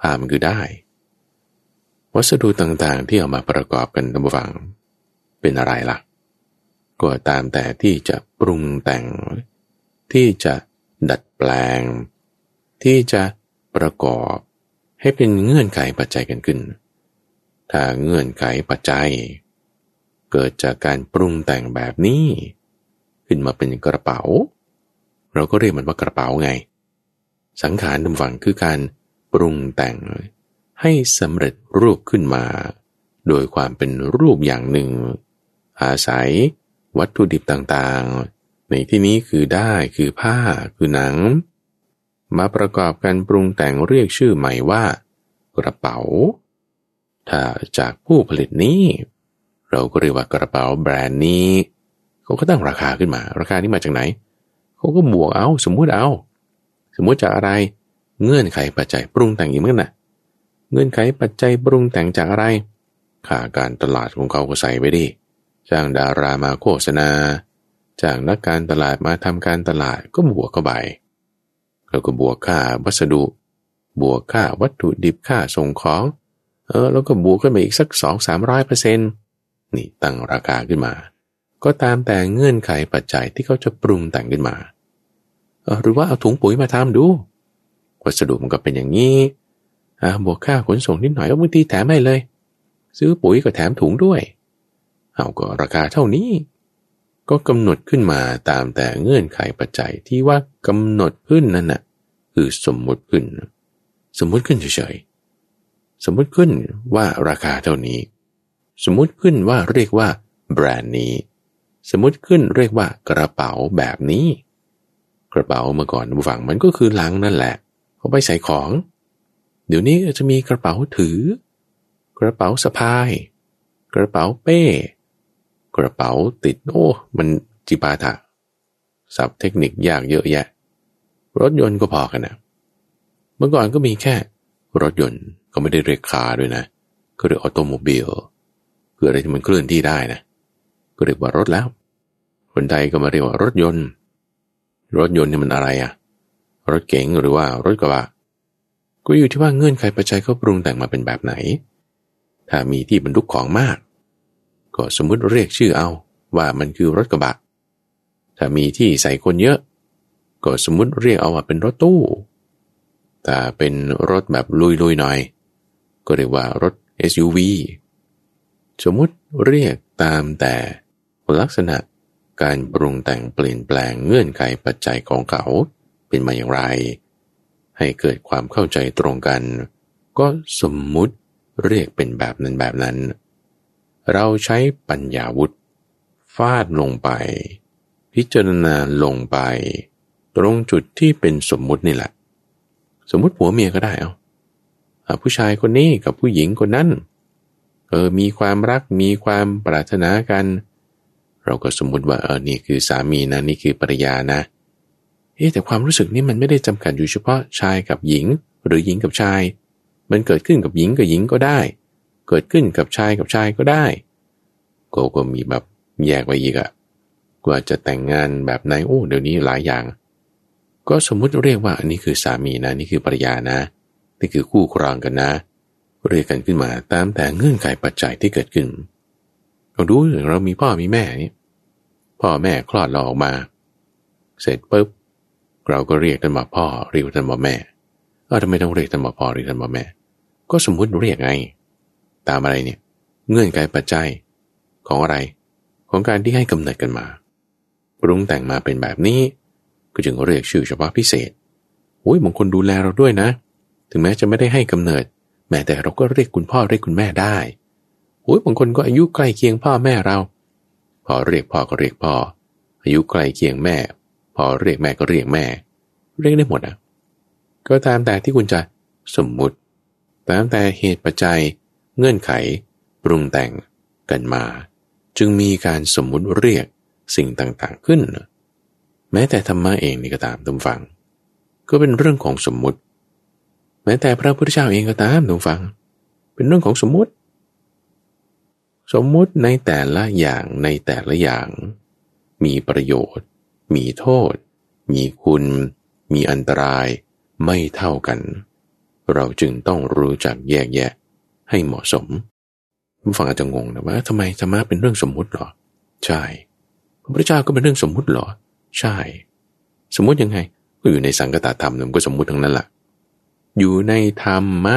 ผ้ามันคือได้ วัสดุต่างๆที่เอามาประกอบกันตั้งฟังเป็นอะไรล่ะ ก็ตามแต่ที่จะปรุงแต่งที่จะดัด แปลง ที่จะประกอบให้เป็นเงื่อนไขปัจจัยกันขึ้น ถ้าเงื่อนไขปัจจัย เกิดจากการปรุงแต่งแบบนี้ ขึ้นมาเป็นกระเป๋า เราก็เรียกมันว่ากระเป๋าไง สังขารดำฝังคือการปรุงแต่งให้สำเร็จรูปขึ้นมา โดยความเป็นรูปอย่างหนึ่ง อาศัยวัตถุดิบต่างๆ ในที่นี้คือได้คือผ้าคือหนัง มาประกอบกันปรุงแต่งเรียกชื่อใหม่ว่า กระเป๋า ถ้าจากผู้ผลิตนี้ เราก็เรียกว่ากระเป๋าแบรนด์นี้เขาก็ตั้งราคาขึ้นมา ราคานี้มาจากไหนเขาก็บวกเอาสมมุติเอา สมมุติจากอะไรเงื่อนไขปัจจัยปรุงแต่งอีกมั้งนะเงื่อนไขปัจจัยปรุงแต่งจากอะไรค่าการตลาดของเขาก็ใส่ไปดิจ้างดารามาโฆษณา จางนักการตลาดมาทำการตลาดก็บวกเข้าไปแล้วก็บวกค่าวัสดุ บวกค่าวัตถุดิบค่าส่งของ เออแล้วก็บวกขึ้นมาอีกสักสองสามร้อยเปอร์เซ็นต์นี่ตั้งราคาขึ้นมา ก็ตามแต่เงื่อนไขปัจจัยที่เขาจะปรุงแต่งขึ้นมา หรือว่าเอาถุงปุ๋ยมาทำดู วัสดุมันก็เป็นอย่างนี้อ่าบวกค่าขนส่งนิดหน่อยก็บางทีแถมให้เลย ซื้อปุ๋ยก็แถมถุงด้วย เอาก็ราคาเท่านี้ ก็กำหนดขึ้นมาตามแต่เงื่อนไขปัจจัยที่ว่ากำหนดขึ้นนั่นน่ะคือสมมุติขึ้น สมมุติขึ้นเฉยๆสมมุติขึ้นว่าราคาเท่านี้ สมมุติขึ้นว่าเรียกว่าแบรนด์นี้ สมมุติขึ้นเรียกว่ากระเป๋าแบบนี้ กระเป๋าเมื่อก่อนผู้ฟังมันก็คือลังนั่นแหละเขาไปใส่ของ เดี๋ยวนี้จะมีกระเป๋าถือ กระเป๋าสะพาย กระเป๋าเป้ กระเป๋าติดโอ้มันจิปาถะศัพท์เทคนิคยากเยอะแยะ รถยนต์ก็พอกันนะเมื่อก่อนก็มีแค่ รถยนต์ก็ไม่ได้เรียก car ด้วยนะก็เรียก automobile คืออะไรที่มันเคลื่อนที่ได้นะ ก็เรียกว่ารถแล้ว คนไทยก็มาเรียกว่ารถยนต์ รถยนต์นี่มันอะไรอะรถเก๋งหรือว่ารถกระบะก็อยู่ที่ว่าเงื่อนไขปัจจัยเขาปรุงแต่งมาเป็นแบบไหน ถ้ามีที่บรรทุกของมาก ก็สมมติเรียกชื่อเอาว่ามันคือรถกระบะ ถ้ามีที่ใส่คนเยอะ ก็สมมติเรียกเอาว่าเป็นรถตู้ถ้าเป็นรถแบบลุยๆหน่อย ก็เรียกว่ารถ SUV สมมุติเรียกตามแต่ลักษณะการปรุงแต่งเปลี่ยนแปลงเงื่อนไขปัจจัยของเขาเป็นมาอย่างไร ให้เกิดความเข้าใจตรงกัน ก็สมมุติเรียกเป็นแบบนั้นแบบนั้น เราใช้ปัญญาวุธฟาดลงไป พิจารณาลงไป ตรงจุดที่เป็นสมมุตินี่แหละ สมมุติผัวเมียก็ได้เอาผู้ชายคนนี้กับผู้หญิงคนนั้น เออมีความรักมีความปรารถนากัน เราก็สมมุติว่าเออนี่คือสามีนะนี่คือภรรยานะเอ๊แต่ความรู้สึกนี้มันไม่ได้จำกัดอยู่เฉพาะชายกับหญิง หรือหญิงกับชาย มันเกิดขึ้นกับหญิงกับหญิงก็ได้ เกิดขึ้นกับชายกับชายก็ได้ก็ก็มีแบบแยกไปอีกอะกว่าจะแต่งงานแบบไหนโอ้เดี๋ยวนี้หลายอย่าง ก็สมมุติเรียกว่าอันนี้คือสามีนะนี่คือภรรยานะนี่คือคู่ครองกันนะ เรียกกันขึ้นมาตามแต่เงื่อนไขปัจจัยที่เกิดขึ้นเราดูเรามีพ่อมีแม่นี่พ่อแม่คลอดเราออกมา เสร็จปุ๊บเราก็เรียกท่านว่าพ่อเรียกท่านว่าแม่เออทำไมต้องเรียกท่านว่าพ่อเรียกท่านว่าแม่ ก็สมมุติเรียกไง ตามอะไรเนี่ยเงื่อนไขปัจจัยของอะไร ของการที่ให้กำเนิดกันมา ปรุงแต่งมาเป็นแบบนี้ ก็จึงเรียกชื่อเฉพาะพิเศษโอ้ยบางคนดูแลเราด้วยนะ ถึงแม้จะไม่ได้ให้กำเนิด แม้แต่เราก็เรียกคุณพ่อเรียกคุณแม่ได้โอ้ยบางคนก็อายุใกล้เคียงพ่อแม่เรา พอเรียกพ่อก็เรียกพ่อ อายุใกล้เคียงแม่ พอเรียกแม่ก็เรียกแม่ เรียกได้หมดอะก็ตามแต่ที่คุณจะสมมุติ ตามแต่เหตุปัจจัย เงื่อนไข ปรุงแต่งกันมา จึงมีการสมมุติเรียกสิ่งต่างๆขึ้น แม้แต่ธรรมะเองนี่ก็ตามทุกฟัง ก็เป็นเรื่องของสมมุติ แม้แต่พระพุทธเจ้าเองก็ตามทุกฟัง เป็นเรื่องของสมมุติ สมมุติในแต่ละอย่างในแต่ละอย่าง มีประโยชน์ มีโทษ มีคุณ มีอันตรายไม่เท่ากัน เราจึงต้องรู้จักแยกแยะ ให้เหมาะสมผู้ฟังอาจจะงงนะว่าทำไมธรรมะเป็นเรื่องสมมุติหรอ ใช่ พระพุทธเจ้าก็เป็นเรื่องสมมุติหรอ ใช่ สมมุติยังไง ก็อยู่ในสังกตธรรมมันก็สมมุติทั้งนั้นแหละอยู่ในธรรมะ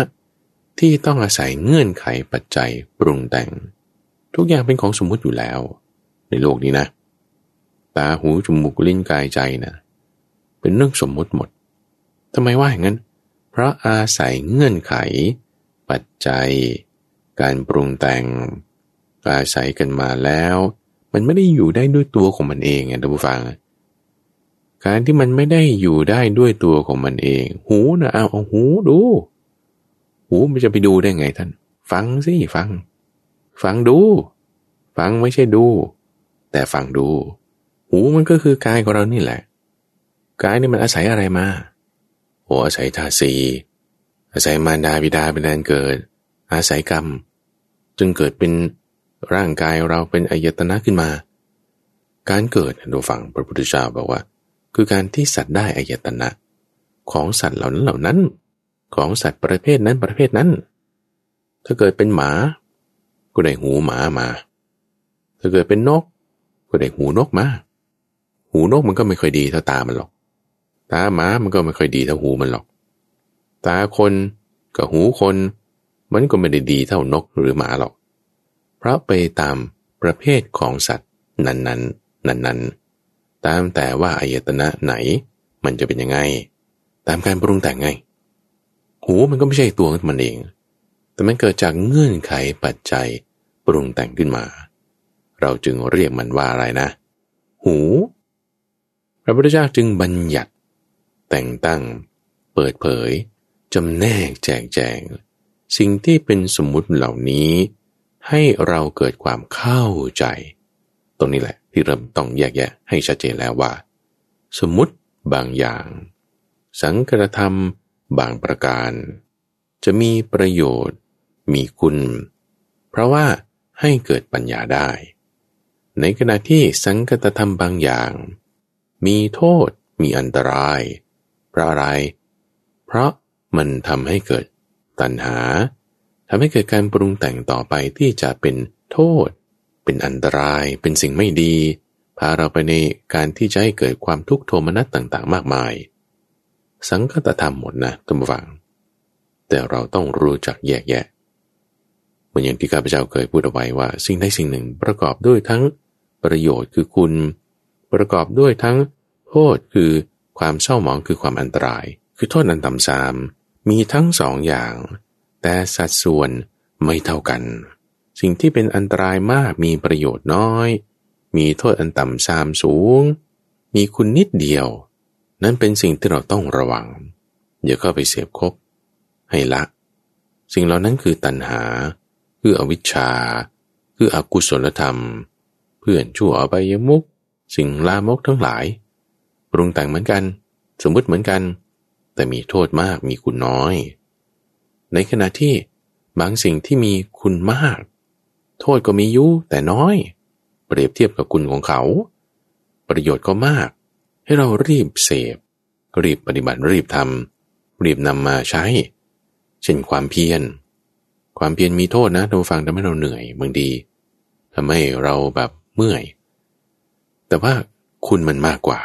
ที่ต้องอาศัยเงื่อนไขปัจจัยปรุงแต่ง ทุกอย่างเป็นของสมมุติอยู่แล้ว ในโลกนี้นะ ตาหูจมูกลิ้นกายใจนะเป็นเรื่องสมมุติหมดทำไมว่าอย่างนั้น เพราะอาศัยเงื่อนไข ปัจจัย การปรุงแต่งอาศัยกันมาแล้ว มันไม่ได้อยู่ได้ด้วยตัวของมันเองไงท่านผู้ฟัง การที่มันไม่ได้อยู่ได้ด้วยตัวของมันเอง หูนะเอาเอาหูดู หูมันจะไปดูได้ไงท่าน ฟังสิฟัง ฟังดู ฟังไม่ใช่ดู แต่ฟังดู หูมันก็คือกายของเรานี่แหละกายนี่มันอาศัยอะไรมาโอ้อาศัยธาสี อาศัยมารดาบิดาเป็นแดนเกิด อาศัยกรรม จึงเกิดเป็นร่างกายเราเป็นอายตนะขึ้นมา การเกิดดูฟังพระพุทธเจ้าบอกว่า คือการที่สัตว์ได้อายตนะ ของสัตว์เหล่านั้นเหล่านั้น ของสัตว์ประเภทนั้นประเภทนั้น ถ้าเกิดเป็นหมา ก็ได้หูหมามา ถ้าเกิดเป็นนก ก็ได้หูนกมา หูนกมันก็ไม่ค่อยดีเท่าตามันหรอก ตาหมามันก็ไม่ค่อยดีเท่าหูมันหรอก ตาคนกับหูคน มันก็ไม่ได้ดีเท่านกหรือหมาหรอก เพราะไปตามประเภทของสัตว์นั้นๆ นั้นๆ ตามแต่ว่าอายตนะไหน มันจะเป็นยังไง ตามการปรุงแต่งไง หูมันก็ไม่ใช่ตัวมันเอง แต่มันเกิดจากเงื่อนไขปัจจัยปรุงแต่งขึ้นมา เราจึงเรียกมันว่าอะไรนะ หู พระพุทธเจ้าจึงบัญญัติ แต่งตั้ง เปิดเผย จำแนกแจกแจง สิ่งที่เป็นสมมุติเหล่านี้ ให้เราเกิดความเข้าใจ ตรงนี้แหละที่เริ่มต้องแยกแยะให้ชัดเจนแล้วว่า สมมุติบางอย่าง สังกรธรรมบางประการ จะมีประโยชน์ มีคุณ เพราะว่าให้เกิดปัญญาได้ ในขณะที่สังกตธรรมบางอย่าง มีโทษมีอันตราย เพราะอะไร เพราะ มันทำให้เกิดตัณหาทำให้เกิดการปรุงแต่งต่อไปที่จะเป็นโทษ เป็นอันตราย เป็นสิ่งไม่ดี พาเราไปในการที่จะให้เกิดความทุกข์โทมนัสต่างๆ มากมาย สังคตธรรมหมดนะท่านผู้ฟัง แต่เราต้องรู้จักแยกแยะเหมือนอย่างที่ข้าพเจ้าเคยพูดเอาไว้ว่า สิ่งใดสิ่งหนึ่งประกอบด้วยทั้งประโยชน์คือคุณ ประกอบด้วยทั้งโทษคือความเศร้าหมองคือความอันตราย คือโทษอันต่ำสาม มีทั้งสองอย่าง แต่สัดส่วนไม่เท่ากัน สิ่งที่เป็นอันตรายมากมีประโยชน์น้อย มีโทษอันต่ำสามสูง มีคุณนิดเดียว นั้นเป็นสิ่งที่เราต้องระวังอย่าเข้าไปเสพคบ ให้ละ สิ่งเหล่านั้นคือตัณหา คืออวิชชา คืออกุศลธรรม เพื่อนชั่วไปยมุก สิ่งลามกทั้งหลาย ปรุงแต่งเหมือนกัน สมมติเหมือนกัน แต่มีโทษมากมีคุณน้อย ในขณะที่บางสิ่งที่มีคุณมาก โทษก็มีอยู่แต่น้อย เปรียบเทียบกับคุณของเขา ประโยชน์ก็มาก ให้เรารีบเสพ รีบปฏิบัติรีบทำรีบนำมาใช้ เช่นความเพียร ความเพียรมีโทษนะท่านฟังทำให้เราเหนื่อยบางทีทำให้เราแบบเมื่อย แต่ว่าคุณมันมากกว่า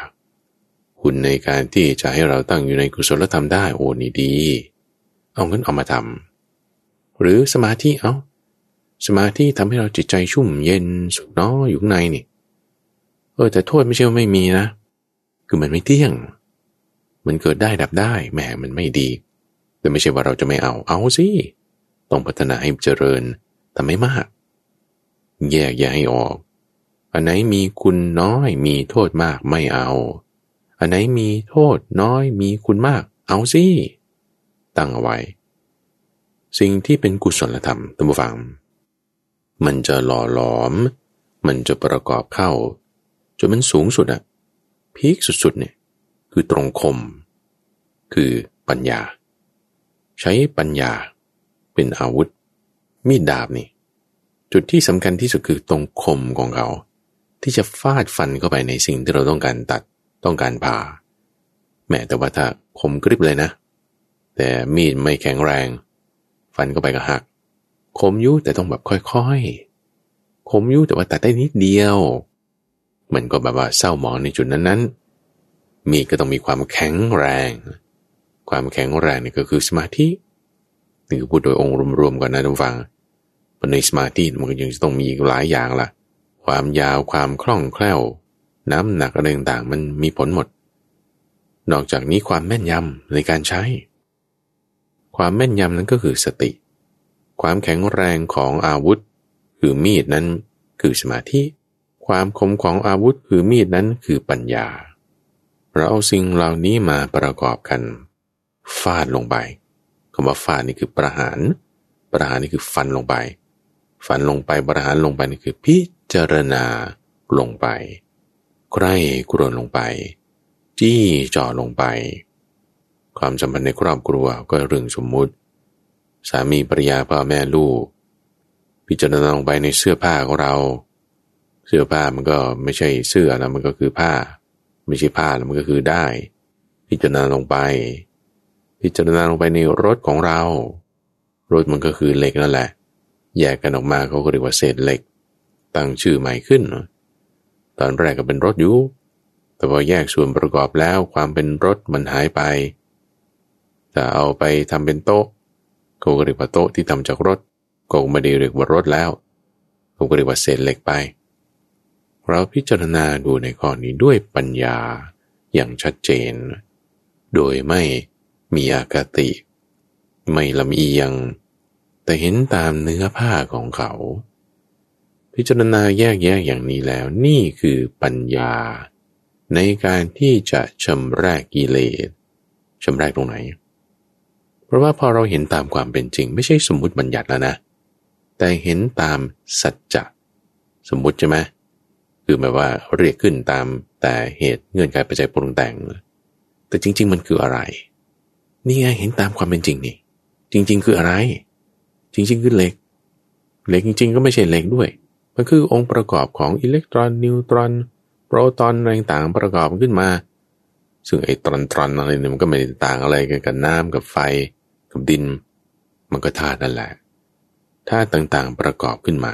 คุณในการที่จะให้เราตั้งอยู่ในกุศลธรรมได้โอ้นี่ดี เอางั้นเอามาทำหรือสมาธิเอาสมาธิทำให้เราจิตใจชุ่มเย็นสุขน้ออยู่ข้างในนี่ เออแต่โทษไม่ใช่ว่าไม่มีนะ คือมันไม่เที่ยง มันเกิดได้ดับได้แหมมันไม่ดี แต่ไม่ใช่ว่าเราจะไม่เอาเอาสิต้องพัฒนาให้เจริญทำให้มาก แยกแยะให้ออก อันไหนมีคุณน้อยมีโทษมากไม่เอา อันไหนมีโทษน้อยมีคุณมาก เอาสิ ตั้งเอาไว้ สิ่งที่เป็นกุศลธรรมตัมบูฟัง มันจะหล่อหลอม มันจะประกอบเข้าจนมันสูงสุดอะพีคสุดๆเนี่ยคือตรงคม คือปัญญา ใช้ปัญญาเป็นอาวุธ มีดดาบนี่ จุดที่สำคัญที่สุดคือตรงคมของเขา ที่จะฟาดฟันเข้าไปในสิ่งที่เราต้องการตัด ต้องการผ่า แม้แต่ว่าถ้าคมกริบเลยนะ แต่มีดไม่แข็งแรง ฟันเข้าไปก็หัก คมยุแต่ต้องแบบค่อยๆ คมยุแต่ว่าตัดได้นิดเดียว มันก็แบบว่าเศร้าหมองในจุดนั้นๆ มีก็ต้องมีความแข็งแรง ความแข็งแรงนี่ก็คือสมาธินี่คือพูดโดยองค์รวมๆก่อนนะทุกฟังในสมาธิมันก็ยังจะต้องมีหลายอย่างล่ะ ความยาวความคล่องแคล่ว น้ำหนักอะไรต่างๆมันมีผลหมด นอกจากนี้ความแม่นยำในการใช้ ความแม่นยำนั้นก็คือสติ ความแข็งแรงของอาวุธ คือมีดนั้นคือสมาธิ ความคมของอาวุธคือมีดนั้นคือปัญญา เราเอาสิ่งเหล่านี้มาประกอบกันฟาดลงไปคำว่าฟาดนี่คือประหาร ประหารนี่คือฟันลงไป ฟันลงไปประหารลงไปนี่คือพิจารณาลงไป ใกล้กรนลงไป จี้จ่อลงไป ความสัมพันธ์ในครอบครัวก็เรื่องสมมุติ สามีภรรยาพ่อแม่ลูก พิจารณาลงไปในเสื้อผ้าของเรา เสื้อผ้ามันก็ไม่ใช่เสื้อนะมันก็คือผ้า ไม่ใช่ผ้าแล้วมันก็คือได้ พิจารณาลงไป พิจารณาลงไปในรถของเรา รถมันก็คือเหล็กนั่นแหละแยกกันออกมาเขาก็เรียกว่าเศษเหล็ก ตั้งชื่อใหม่ขึ้น ตอนแรกก็เป็นรถอยู่ แต่พอแยกส่วนประกอบแล้วความเป็นรถมันหายไป แต่เอาไปทำเป็นโต๊ะก็เรียกว่าโต๊ะที่ทำจากรถก็ไม่ได้เรียกว่ารถแล้วก็เรียกว่าเศษเหล็กไป เราพิจารณาดูในข้อนี้ด้วยปัญญาอย่างชัดเจน โดยไม่มีอากติ ไม่ลำเอียง แต่เห็นตามเนื้อผ้าของเขา พิจารณาแยกแยะอย่างนี้แล้ว นี่คือปัญญา ในการที่จะชำระกิเลสชำระตรงไหน เพราะว่าพอเราเห็นตามความเป็นจริง ไม่ใช่สมมุติบัญญัติแล้วนะ แต่เห็นตามสัจจะสมมุติใช่ไหมคือหมายว่าเรียกขึ้นตามแต่เหตุเงื่อนไขปัจจัยปรุงแต่ง แต่จริง ๆ มันคืออะไร นี่ไงเห็นตามความเป็นจริงนี่ จริง ๆ คืออะไร จริง ๆ คือเหล็ก เหล็กจริง ๆ ก็ไม่ใช่เหล็กด้วย มันคือองค์ประกอบของอิเล็กตรอนนิวตรอนโปรตอนอะไรต่างประกอบขึ้นมา ซึ่งไอ้ตรอนตรอนอะไรเนี่ยมันก็ไม่ได้ต่างอะไรกันกับน้ำกับไฟกับดิน มันก็ธาตุนั่นแหละธาตุต่างๆประกอบขึ้นมา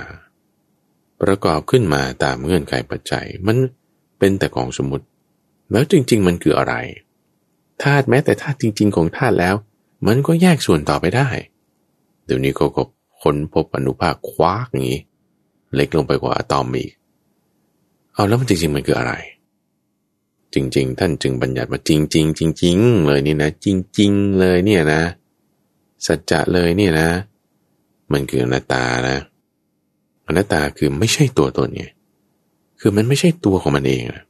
ประกอบขึ้นมาตามเงื่อนไขปัจจัย มันเป็นแต่ของสมมติ แล้วจริง ๆ มันคืออะไรธาตุแม้แต่ธาตุจริง ๆ ของธาตุแล้ว มันก็แยกส่วนต่อไปได้ เดี๋ยวนี้เขาก็ค้นพบอนุภาคคว้าอย่างนี้ เล็กลงไปกว่าอะตอมอีก เอาแล้วมันจริงๆมันคืออะไร จริง ๆ ท่านจึงบัญญัติว่าจริงๆจริง ๆ เลยนี่นะ จริง ๆ เลยเนี่ยนะ สัจจะเลยเนี่ยนะ มันคืออนัตตานะอนัตตาคือไม่ใช่ตัวตนไงคือมันไม่ใช่ตัวของมันเองนะ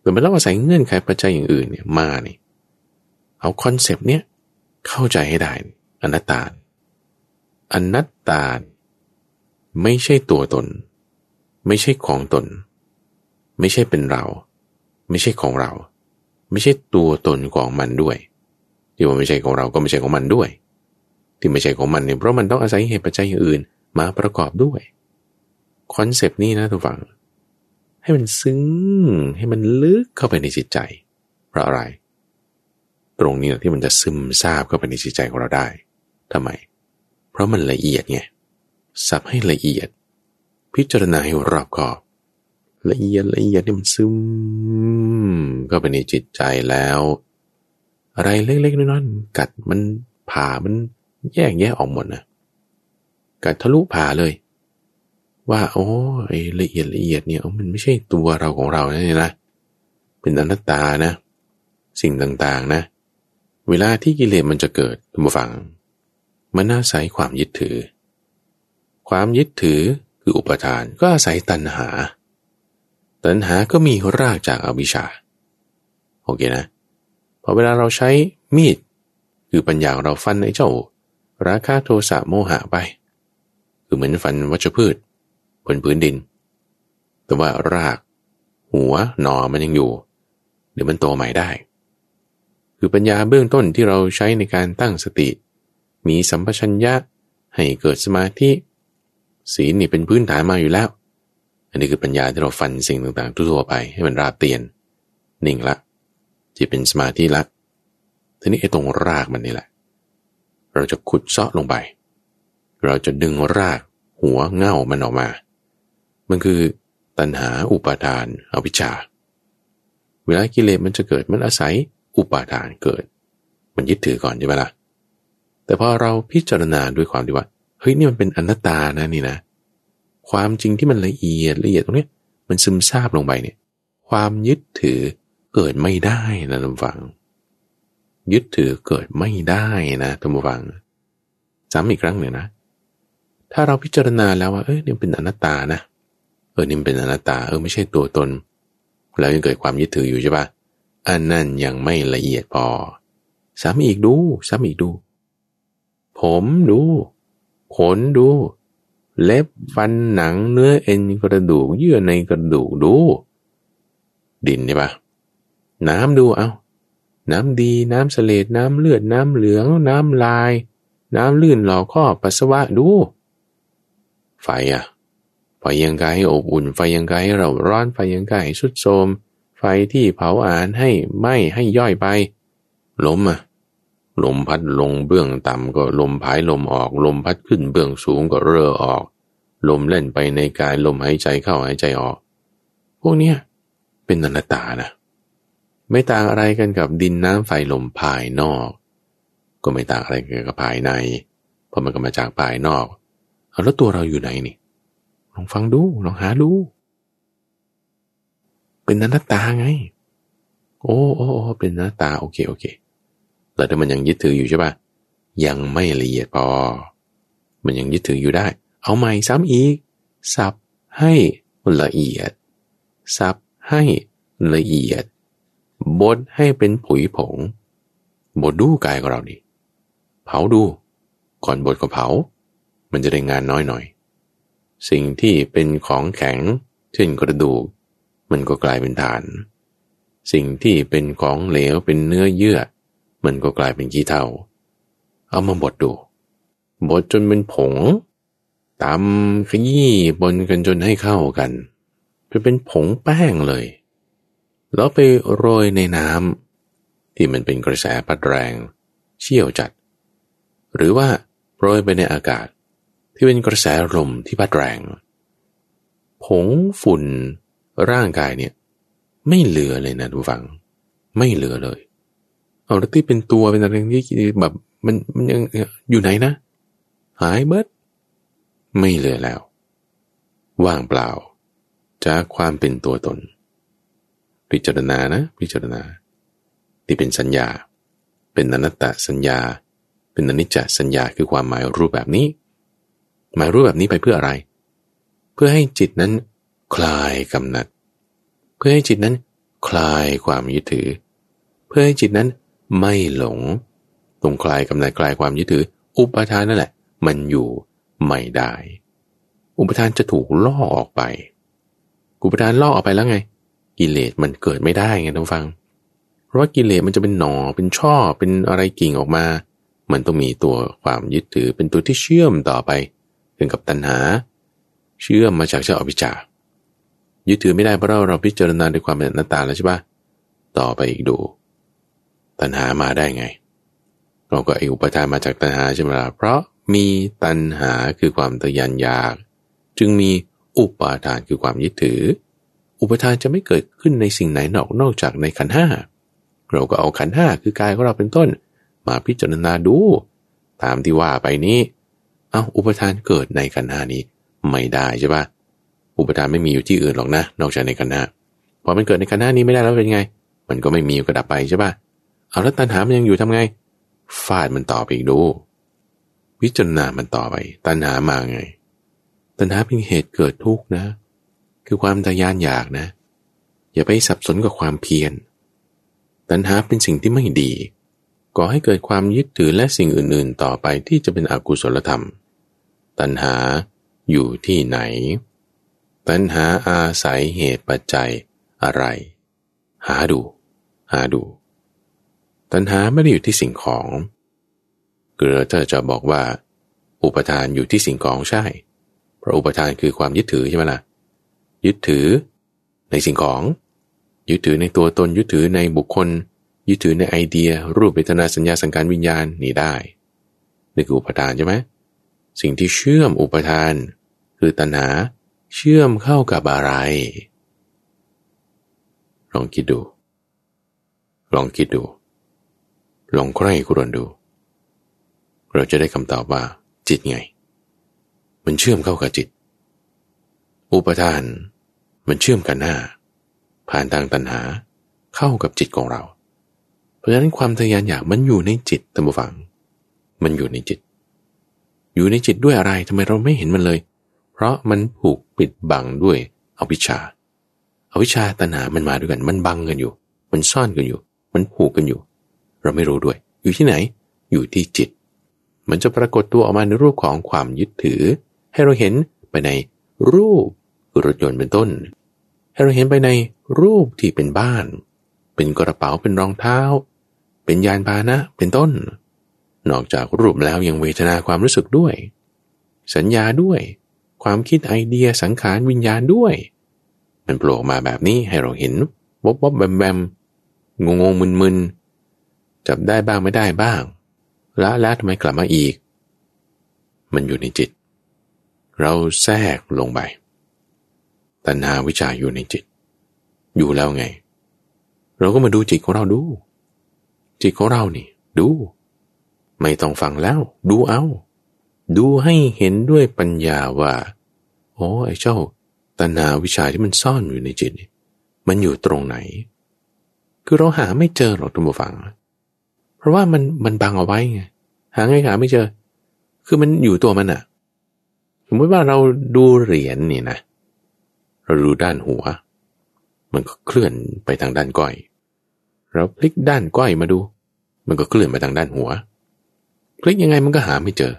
แต่มันต้องอาศัยเงื่อนไขปัจจัยอย่างอื่นเนี่ยมาเนี่ยเอาคอนเซปต์เนี้ยเข้าใจให้ได้อนัตตาอนัตตา ไม่ใช่ตัวตน ไม่ใช่ของตน ไม่ใช่เป็นเรา ไม่ใช่ของเรา ไม่ใช่ตัวตนของมันด้วย ที่ว่าไม่ใช่ของเราก็ไม่ใช่ของมันด้วย ที่ไม่ใช่ของมันเนี่ยเพราะมันต้องอาศัยเหตุปัจจัยอย่างอื่นมาประกอบด้วย concept นี้นะทุกฝัง ให้มันซึ้งให้มันลึกเข้าไปในจิตใจ เพราะอะไร ตรงนี้ที่มันจะซึมซาบเข้าไปในจิตใจของเราได้ทำไม เพราะมันละเอียดไง สับให้ละเอียด พิจารณาให้รอบคอบ ละเอียดละเอียดนี่มันซึมเข้าไปในจิตใจแล้ว อะไรเล็กๆน้อยๆกัดมันผ่ามันแยกแยะออกหมดนะกัดทะลุผ่าเลย ว่าโอ้ไอ้ละเอียดละเอียดเนี่ยมันไม่ใช่ตัวเราของเราเนี่ยนะเป็นอนัตตานะ สิ่งต่างๆนะ เวลาที่กิเลสมันจะเกิดทุกฝัง มันอาศัยความยึดถือ ความยึดถือคืออุปทานก็อาศัยตัณหา ตัณหาก็มีรากจากอวิชชา โอเคนะ พอเวลาเราใช้มีด คือปัญญาเราฟันไอ้เจ้า ราคาโทสะโมหะไป คือเหมือนฟันวัชพืชบนพื้นดิน แต่ว่าราก หัวหนอมันยังอยู่ เดี๋ยวมันโตใหม่ได้ คือปัญญาเบื้องต้นที่เราใช้ในการตั้งสติ มีสัมปชัญญะให้เกิดสมาธิ ศีลนี่เป็นพื้นฐานมาอยู่แล้ว อันนี้คือปัญญาที่เราฟันสิ่งต่างๆทั่วไปให้มันราบเตียน นิ่งละจิตเป็นสมาธิละทีนี้ไอ้ตรงรากมันนี่แหละ เราจะขุดเซาะลงไป เราจะดึงรากหัวเง่ามันออกมา มันคือตัณหาอุปาทานอวิชชา เวลากิเลสมันจะเกิดมันอาศัยอุปาทานเกิด มันยึดถือก่อนใช่ไหมละ่ะแต่พอเราพิจารณาด้วยความที่ว่า เฮ้ยนี่มันเป็นอนัตตานะนี่นะ ความจริงที่มันละเอียดละเอียดตรงนี้มันซึมซาบลงไปเนี่ย ความยึดถือเกิดไม่ได้นะท่านฟัง ยึดถือเกิดไม่ได้นะท่านฟังจำอีกครั้งหนึ่งนะ ถ้าเราพิจารณาแล้วว่าเอ้ยนี่เป็นอนัตตานะเออนี่เป็นอนัตตาเออไม่ใช่ตัวตน แล้วยังเกิดความยึดถืออยู่ใช่ปะอันนั้นยังไม่ละเอียดพอซ้ำอีกดูซ้ำอีกดู ผมดู ขนดู เล็บฟันหนังเนื้อเอ็นกระดูกเยื่อในกระดูกดู ดินใช่ปะน้ำดูเอาน้ำดีน้ำเสลดน้ำเลือดน้ำเหลือง น้ำลาย น้ำลื่นหล่อข้อปัสสาวะดู ไฟอะไฟยังไงให้อบอุ่น ไฟยังไงให้เราร้อนไฟยังไงให้สุดโทมไฟที่เผาอาหารให้ไหม้ให้ย่อยไป ล้มอะ ลมพัดลงเบื้องต่ำก็ลมผายลมออก ลมพัดขึ้นเบื้องสูงก็เร่อออก ลมเล่นไปในกายลมหายใจเข้าหายใจออก พวกเนี้ยเป็นอนัตตานะ ไม่ต่างอะไรกันกับดินน้ำไฟลมภายนอก ก็ไม่ต่างอะไรกันกับภายใน เพราะมันก็มาจากภายนอกเอาแล้วตัวเราอยู่ไหนนี่ลองฟังดูลองหาดู เป็นอนัตตาไง โอ้โอ้เป็นอนัตตาโอเคโอเค แต่ถ้ามันยังยึดถืออยู่ใช่ปะยังไม่ละเอียดพอ มันยังยึดถืออยู่ได้ เอาใหม่ซ้ำอีก สับให้ละเอียด สับให้ละเอียด บดให้เป็นผุยผง บดดูกายของเราดิเผาดู ก่อนบดก็เผา มันจะได้งานน้อยหน่อย สิ่งที่เป็นของแข็ง เช่นกระดูก มันก็กลายเป็นฐาน สิ่งที่เป็นของเหลวเป็นเนื้อเยื่อ มันก็กลายเป็นขี้เถ้า เอามาบดดู บดจนเป็นผงตำขยี้บนกันจนให้เข้ากันไปเป็นผงแป้งเลย แล้วไปโรยในน้ำที่มันเป็นกระแสพัดแรง เชี่ยวจัด หรือว่าโรยไปในอากาศ ที่เป็นกระแสลมที่พัดแรง ผงฝุ่นร่างกายเนี่ย ไม่เหลือเลยนะทุกฝัง ไม่เหลือเลย เอาแล้วที่เป็นตัวเป็นอะไรที่แบบ มันมันยังอยู่ไหนนะ หายเบิด ไม่เหลือแล้ว ว่างเปล่า จากความเป็นตัวตน พิจารณานะ พิจารณา ที่เป็นสัญญา เป็นอนัตตสัญญา เป็นอนิจจสัญญาคือความหมายรูปแบบนี้ หมายรูปแบบนี้ไปเพื่ออะไร เพื่อให้จิตนั้น คลายกำหนัด เพื่อให้จิตนั้น คลายความยึดถือ เพื่อให้จิตนั้น ไม่หลง ตรงคลายกำนัดคลายความยึดถือ อุปทานนั่นแหละ มันอยู่ไม่ได้ อุปทานจะถูกล่อออกไป อุปทานล่อออกไปแล้วไง กิเลสมันเกิดไม่ได้ไงท่านฟัง เพราะว่ากิเลสมันจะเป็นหนอเป็นช่อเป็นอะไรกิ่งออกมา มันต้องมีตัวความยึดถือเป็นตัวที่เชื่อมต่อไป ถึงกับตัณหา เชื่อมมาจากเจ้าอภิชายึดถือไม่ได้เพราะเราเราพิจารณาด้วยความเป็นอนัตตาแล้วใช่ปะต่อไปอีกดู ตัณหามาได้ไง เราก็ไออุปทานมาจากตัณหาใช่ไหมล่ะเพราะมีตัณหาคือความตยันอยาก จึงมีอุปาทานคือความยึดถือ อุปทานจะไม่เกิดขึ้นในสิ่งไหนนอกนอกจากในขันห้าเราก็เอาขันห้าคือกายของเราเป็นต้น มาพิจารณาดู ตามที่ว่าไปนี้ เอาอุปทานเกิดในขันห้านี้ไม่ได้ใช่ปะอุปทานไม่มีอยู่ที่อื่นหรอกนะ นอกจากในขันห้าพอมันเกิดในขันห้านี้ไม่ได้แล้วเป็นไง มันก็ไม่มีก็ดับไปใช่ปะ เอาแล้วตัณหามันยังอยู่ทำไง ฟาดมันต่อไปอีกดู วิจารณามันต่อไป ตัณหามาไง ตัณหาเป็นเหตุเกิดทุกข์นะ คือความทยานอยากนะ อย่าไปสับสนกับความเพียร ตัณหาเป็นสิ่งที่ไม่ดี ก่อให้เกิดความยึดถือและสิ่งอื่น ๆ ต่อไปที่จะเป็นอกุศลธรรม ตัณหาอยู่ที่ไหน ตัณหาอาศัยเหตุปัจจัยอะไร หาดู หาดู ตัณหาไม่ได้อยู่ที่สิ่งของเกลือเธอจะบอกว่า อุปทานอยู่ที่สิ่งของใช่ เพราะอุปทานคือความยึดถือใช่ไหมล่ะ ยึดถือในสิ่งของ ยึดถือในตัวตน ยึดถือในบุคคล ยึดถือในไอเดีย รูปเวทนาสัญญาสังการวิญญาณนี่ได้นี่คืออุปทานใช่ไหมสิ่งที่เชื่อมอุปทาน คือตัณหาเชื่อมเข้ากับอะไร ลองคิดดู ลองคิดดู ลองใคร่ครวญดู เราจะได้คำตอบว่า จิตไง มันเชื่อมเข้ากับจิต อุปทาน มันเชื่อมกันหน้า ผ่านทางตัณหาเข้ากับจิตของเรา เพราะฉะนั้นความทยานอยากมันอยู่ในจิตตัมฝัง มันอยู่ในจิต อยู่ในจิตด้วยอะไรทำไมเราไม่เห็นมันเลย เพราะมันผูกปิดบังด้วยอวิชชาอาวิชชาตัณหามันมาด้วยกัน มันบังกันอยู่ มันซ่อนกันอยู่ มันผูกกันอยู่ เราไม่รู้ด้วย อยู่ที่ไหน อยู่ที่จิต มันจะปรากฏตัวออกมาในรูปของความยึดถือ ให้เราเห็นไปในรูปรถยนต์เป็นต้น ให้เราเห็นไปในรูปที่เป็นบ้าน เป็นกระเป๋าเป็นรองเท้า เป็นยานพาหนะเป็นต้น นอกจากรูปแล้วยังเวทนาความรู้สึกด้วย สัญญาด้วย ความคิดไอเดียสังขารวิญญาณด้วย มันโผล่มาแบบนี้ให้เราเห็นวบวบแบมแบมงงงมึนมึน จับได้บ้างไม่ได้บ้าง ละแล้วทำไมกลับมาอีก มันอยู่ในจิต เราแทรกลงไปตัณหาวิชาอยู่ในจิต อยู่แล้วไง เราก็มาดูจิตของเราดู จิตของเรานี่ ดู ไม่ต้องฟังแล้ว ดูเอา ดูให้เห็นด้วยปัญญาว่าโอ้ไอ้เจ้าตัณหาวิชาที่มันซ่อนอยู่ในจิต มันอยู่ตรงไหน คือเราหาไม่เจอหรอกทุกฝังเราะว่ามันมันบังเอาไว้ไงหาไงหาไม่เจอ คือมันอยู่ตัวมันอะสมมติว่าเราดูเหรียญนี่นะเราดูด้านหัว มันก็เคลื่อนไปทางด้านก้อย เราพลิกด้านก้อยมาดู มันก็เคลื่อนไปทางด้านหัว พลิกยังไงมันก็หาไม่เจอ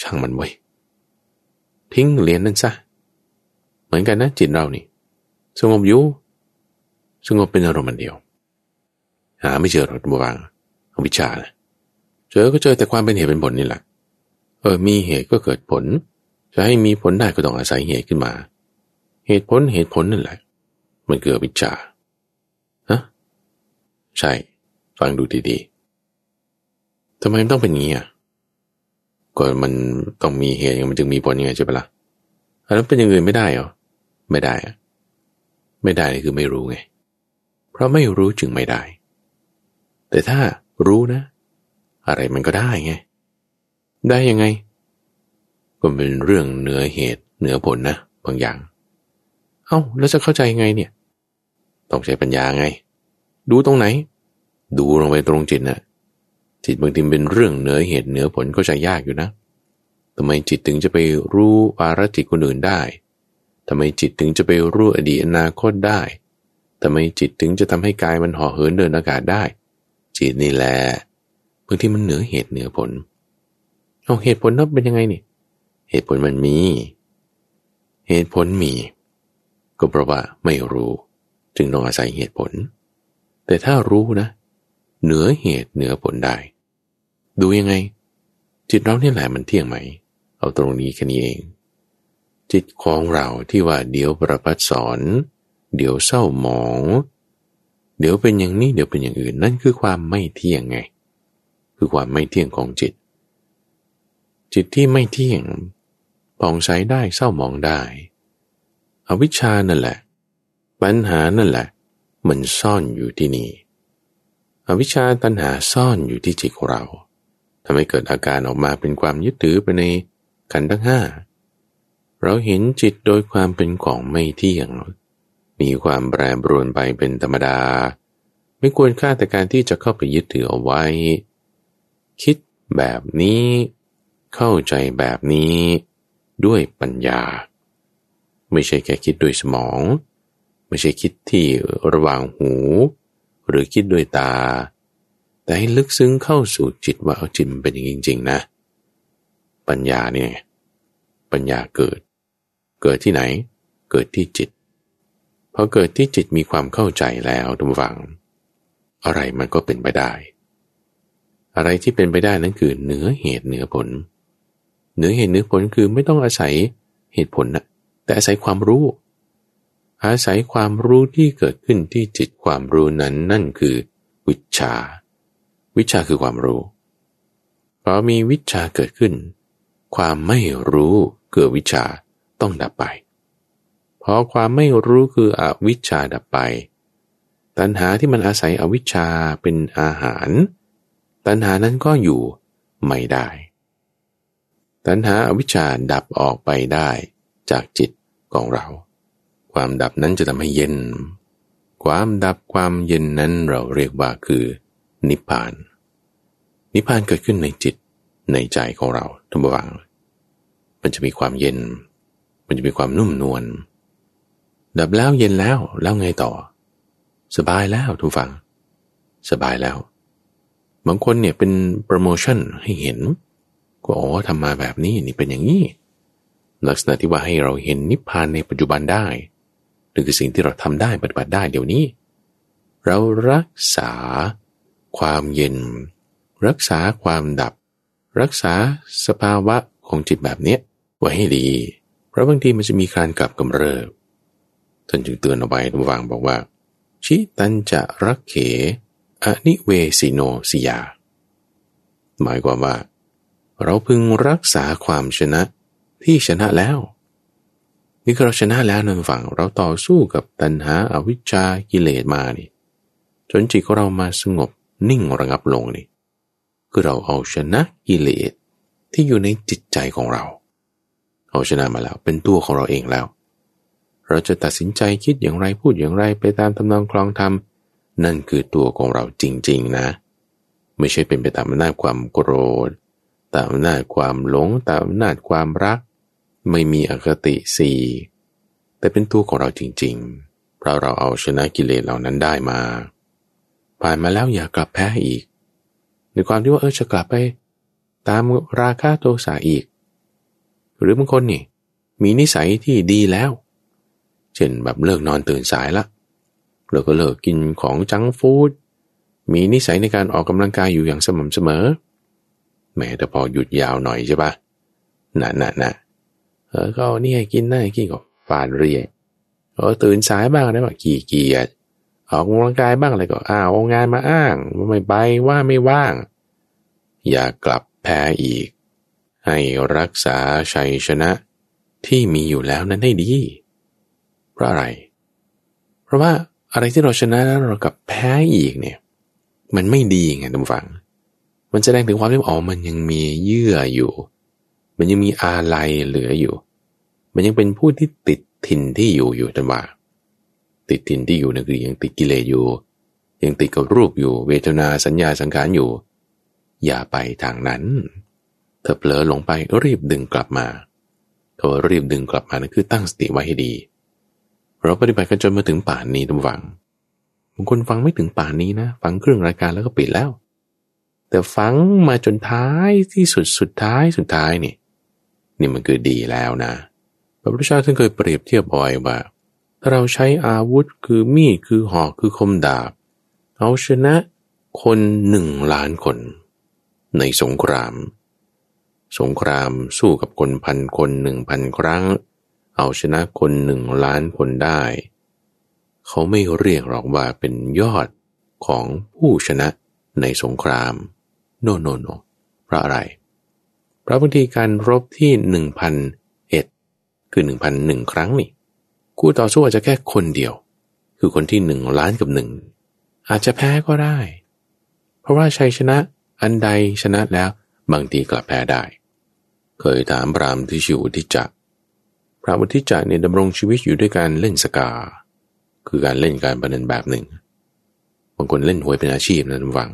ช่างมันไว้ทิ้งเหรียญนั้นซะเหมือนกันนะจิตเรานี่ สงบอยู่สงบเป็นอารมณ์เดียว หาไม่เจอหรอกบวบาง อวิชชานะเจอก็เจอแต่ความเป็นเหตุเป็นผลนี่แหละเออมีเหตุก็เกิดผล จะให้มีผลได้ก็ต้องอาศัยเหตุขึ้นมา เหตุผลเหตุผลนั่นแหละ มันเกิดวิชาฮะใช่ ฟังดูดีๆทำไมมันต้องเป็นงี้อะก็มันต้องมีเหตุมันจึงมีผลยังไงใช่ปะละ่ะแล้วเป็นอย่างอื่นไม่ได้เหรอไม่ได้อะไม่ได้คือไม่รู้ไง เพราะไม่รู้จึงไม่ได้ แต่ถ้า รู้นะ อะไรมันก็ได้ไง ได้ยังไง ก็เป็นเรื่องเหนือเหตุเหนือผลนะ บางอย่าง เอา้า แล้วจะเข้าใจไงเนี่ย ต้องใช้ปัญญาไง ดูตรงไหน ดูลงไปตรงจิตนะ่ะจิตบางทีเป็นเรื่องเหนือเหตุเหนือผลก็จะยากอยู่นะทำไมจิตถึงจะไปรู้วาระจิตคนอื่นได้ทำไมจิตถึงจะไปรู้อดีตอนาคตได้ทำไมจิตถึงจะทำให้กายมันห่อเหินเดินอากาศได้ จิตนี่แหละบางทีมันเหนือเหตุเหนือผลเอาเหตุผลนับเป็นยังไงนี่ เหตุผลมันมี เหตุผลมี ก็เพราะว่าไม่รู้จึงต้องอาศัยเหตุผล แต่ถ้ารู้นะ เหนือเหตุเหนือผลได้ ดูยังไง จิตเราเนี่ยแหละมันเที่ยงไหม เอาตรงนี้แค่นี้เอง จิตของเราที่ว่าเดี๋ยวประพัดสอน เดี๋ยวเศร้าหมอง เดี๋ยวเป็นอย่างนี้เดี๋ยวเป็นอย่างอื่นนั่นคือความไม่เที่ยงไง คือความไม่เที่ยงของจิต จิตที่ไม่เที่ยงปองใช้ได้เศร้ามองได้ อวิชชานั่นแหละ ปัญหานั่นแหละ มันซ่อนอยู่ที่นี่ อวิชชาตัณหาซ่อนอยู่ที่จิตของเราทำให้เกิดอาการออกมาเป็นความยึดถือไปในขันธ์ทั้งห้าเราเห็นจิตโดยความเป็นของไม่เที่ยง มีความแปรปรวนไปเป็นธรรมดา ไม่ควรค่าแต่การที่จะเข้าไปยึดถือเอาไว้ คิดแบบนี้ เข้าใจแบบนี้ ด้วยปัญญา ไม่ใช่แค่คิดด้วยสมอง ไม่ใช่คิดที่ระหว่างหู หรือคิดด้วยตา แต่ให้ลึกซึ้งเข้าสู่จิตว่าเอาจิตมันเป็นอย่างจริง ๆ นะ ปัญญาเนี่ยปัญญาเกิด เกิดที่ไหน เกิดที่จิต พอเกิดที่จิตมีความเข้าใจแล้วทุกฝัง อะไรมันก็เป็นไปได้ อะไรที่เป็นไปได้นั้นคือเหนือเหตุเหนือผล เหนือเหตุเหนือผลคือไม่ต้องอาศัยเหตุผลนะแต่อาศัยความรู้ อาศัยความรู้ที่เกิดขึ้นที่จิตความรู้นั้นนั่นคือ วิชา วิชาคือความรู้พอมีวิชาเกิดขึ้น ความไม่รู้เกิดวิชาต้องดับไป อความไม่รู้คืออวิชชาดับไป ตัณหาที่มันอาศัยอวิชชาเป็นอาหาร ตัณหานั้นก็อยู่ไม่ได้ ตัณหาอวิชชาดับออกไปได้จากจิตของเรา ความดับนั้นจะทำให้เย็น ความดับความเย็นนั้นเราเรียกว่าคือ นิพพาน นิพพานเกิดขึ้นในจิตในใจของเราทั้งบวังมันจะมีความเย็น มันจะมีความนุ่มนวล ดับแล้วเย็นแล้วแล้วไงต่อ สบายแล้วทุกฝัง สบายแล้ว บางคนเนี่ยเป็นโปรโมชั่นให้เห็นก็อ๋อทำมาแบบนี้นี่เป็นอย่างนี้ ลักษณะที่ว่าให้เราเห็นนิพพานในปัจจุบันได้นั่นคือสิ่งที่เราทำได้ปฏิบัติได้เดี๋ยวนี้ เรารักษาความเย็น รักษาความดับ รักษาสภาวะของจิตแบบเนี้ยไว้ให้ดี เพราะบางทีมันจะมีการกลับกำเริบ ท่านจึงเตือนเอาไว้ระวังบอกว่า ชิตันจะรักเขอนิเวสิโนสิยา หมายความว่า เราพึงรักษาความชนะที่ชนะแล้ว นี่คือเราชนะแล้วนั่นฝั่งเราต่อสู้กับตัณหาอาวิชชากิเลสมานี่จนจิตของเรามาสงบนิ่งระงับลงนี่คือเราเอาชนะกิเลสที่อยู่ในจิตใจของเรา เอาชนะมาแล้วเป็นตัวของเราเองแล้ว เราจะตัดสินใจคิดอย่างไรพูดอย่างไรไปตามทำนองคลองธรรมนั่นคือตัวของเราจริง ๆ นะ ไม่ใช่เป็นไปตามอำนาจความโกรธ ตามอำนาจความหลง ตามอำนาจความรัก ไม่มีอคติสี่แต่เป็นตัวของเราจริง ๆ เพราะเราเอาชนะกิเลสเหล่านั้นได้มา ผ่านมาแล้วอย่ากลับแพ้อีก ในความที่ว่าเออจะกลับไป ตามราคาโทสะอีก หรือบางคนนี่มีนิสัยที่ดีแล้ว เช่นแบบเลิกนอนตื่นสายละเราก็เลิกกินของจังฟู้ดมีนิสัยในการออกกำลังกายอยู่อย่างสม่ำเสมอแม้แต่พอหยุดยาวหน่อยใช่ปะน่ะน่ะน่ะเออก็นี่ให้กินน่ากินก็ฟาดเรียเออตื่นสายบ้างได้บ้างกี่เกียจออกกำลังกายบ้างอะไรก็อ้าวงานมาอ้างไม่ไปว่าไม่ว่าง อย่ากลับแพ้อีก ให้รักษาชัยชนะที่มีอยู่แล้วนั้นให้ดี เพราะอะไร เพราะว่าอะไรที่เราชนะแล้วเรากับแพ้อีกเนี่ย มันไม่ดีไงทุกฝัง มันแสดงถึงความที่อ๋อมันยังมีเยื่ออยู่ มันยังมีอาลัยเหลืออยู่ มันยังเป็นผู้ที่ติดถิ่นที่อยู่อยู่จนว่า ติดถิ่นที่อยู่นั่นคือยังติดกิเลสอยู่ ยังติดกับรูปอยู่ เวทนาสัญญาสังขารอยู่ อย่าไปทางนั้น เธอเผลอหลงไปรีบดึงกลับมาเธอรีบดึงกลับมานั่นคือตั้งสติไว้ให้ดี เราปฏิบัติกันจนมาถึงป่านนี้ทุกฝังบางคนฟังไม่ถึงป่านนี้นะฟังเครื่องรายการแล้วก็ปิดแล้ว แต่ฟังมาจนท้ายที่สุดสุดท้ายสุดท้ายนี่นี่มันคือดีแล้วนะพระพุทธเจ้าท่านเคยเปรียบเทียบบ่อยว่าถ้าเราใช้อาวุธคือมีดคือหอกคือคมดาบ เอาชนะคนหนึ่งล้านคน ในสงคราม สงครามสู้กับคนพันคนหนึ่งพันครั้ง เอาชนะคนหนึ่งล้านคนได้ เขาไม่เรียกหรอกว่าเป็นยอดของผู้ชนะในสงคราม โนโนโนเพราะอะไร เพราะบางทีการรบที่หนึ่งพันเอ็ดคือหนึ่งพันหนึ่งครั้งนี่คู่ต่อสู้อาจจะแค่คนเดียว คือคนที่หนึ่งล้านกับหนึ่งอาจจะแพ้ก็ได้ เพราะว่าชัยชนะอันใดชนะแล้ว บางทีกลับแพ้ได้ เคยถามพรามที่ชิวที่จัก ระวุฒิจักรเนี่ยดำรงชีวิตอยู่ด้วยการเล่นสกา คือการเล่นการบันเทิงแบบหนึ่ง บางคนเล่นหวยเป็นอาชีพนะทุกฝัง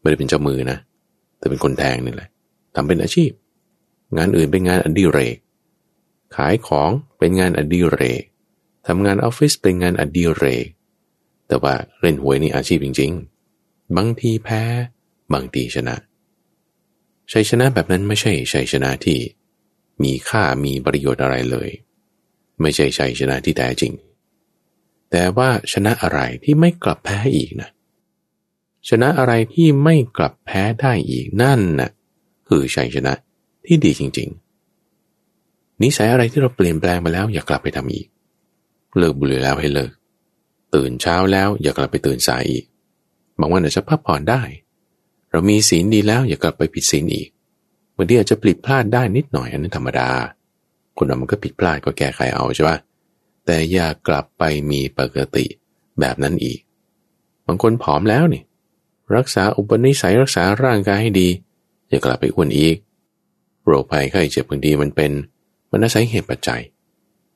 ไม่ได้เป็นเจ้ามือนะ แต่เป็นคนแทงนี่แหละทำเป็นอาชีพ งานอื่นเป็นงานอดิเรก ขายของเป็นงานอดิเรกทำงานออฟฟิศเป็นงานอดิเรก แต่ว่าเล่นหวยนี่อาชีพจริง ๆ บางทีแพ้ บางทีชนะชัยชนะแบบนั้นไม่ใช่ชัยชนะที่ มีค่ามีประโยชน์อะไรเลย ไม่ใช่ชัยชนะที่แท้จริง แต่ว่าชนะอะไรที่ไม่กลับแพ้อีกนะ ชนะอะไรที่ไม่กลับแพ้ได้อีกนั่นนะ่ะคือชัยชนะที่ดีจริง ๆ นิสัยอะไรที่เราเปลี่ยนแปลงไปแล้ว อย่ากลับไปทำอีก เลิกบุหรี่แล้วให้เลิก ตื่นเช้าแล้วอย่ากลับไปตื่นสายอีกบางวันอาจจะพักผ่อนได้ เรามีศีลดีแล้วอย่ากลับไปผิดศีลอีก บางทีอาจจะผิดพลาดได้นิดหน่อยอันนั้นธรรมดา คนเรามันก็ผิดพลาดก็แก้ไขเอาใช่ปะแต่อย่ากลับไปมีปกติแบบนั้นอีก บางคนผอมแล้วนี่ รักษาอุปนิสัยรักษาร่างกายให้ดี อย่ากลับไปอ้วนอีก โรคภัยไข้เจ็บบางทีมันเป็น มันอาศัยเหตุปัจจัย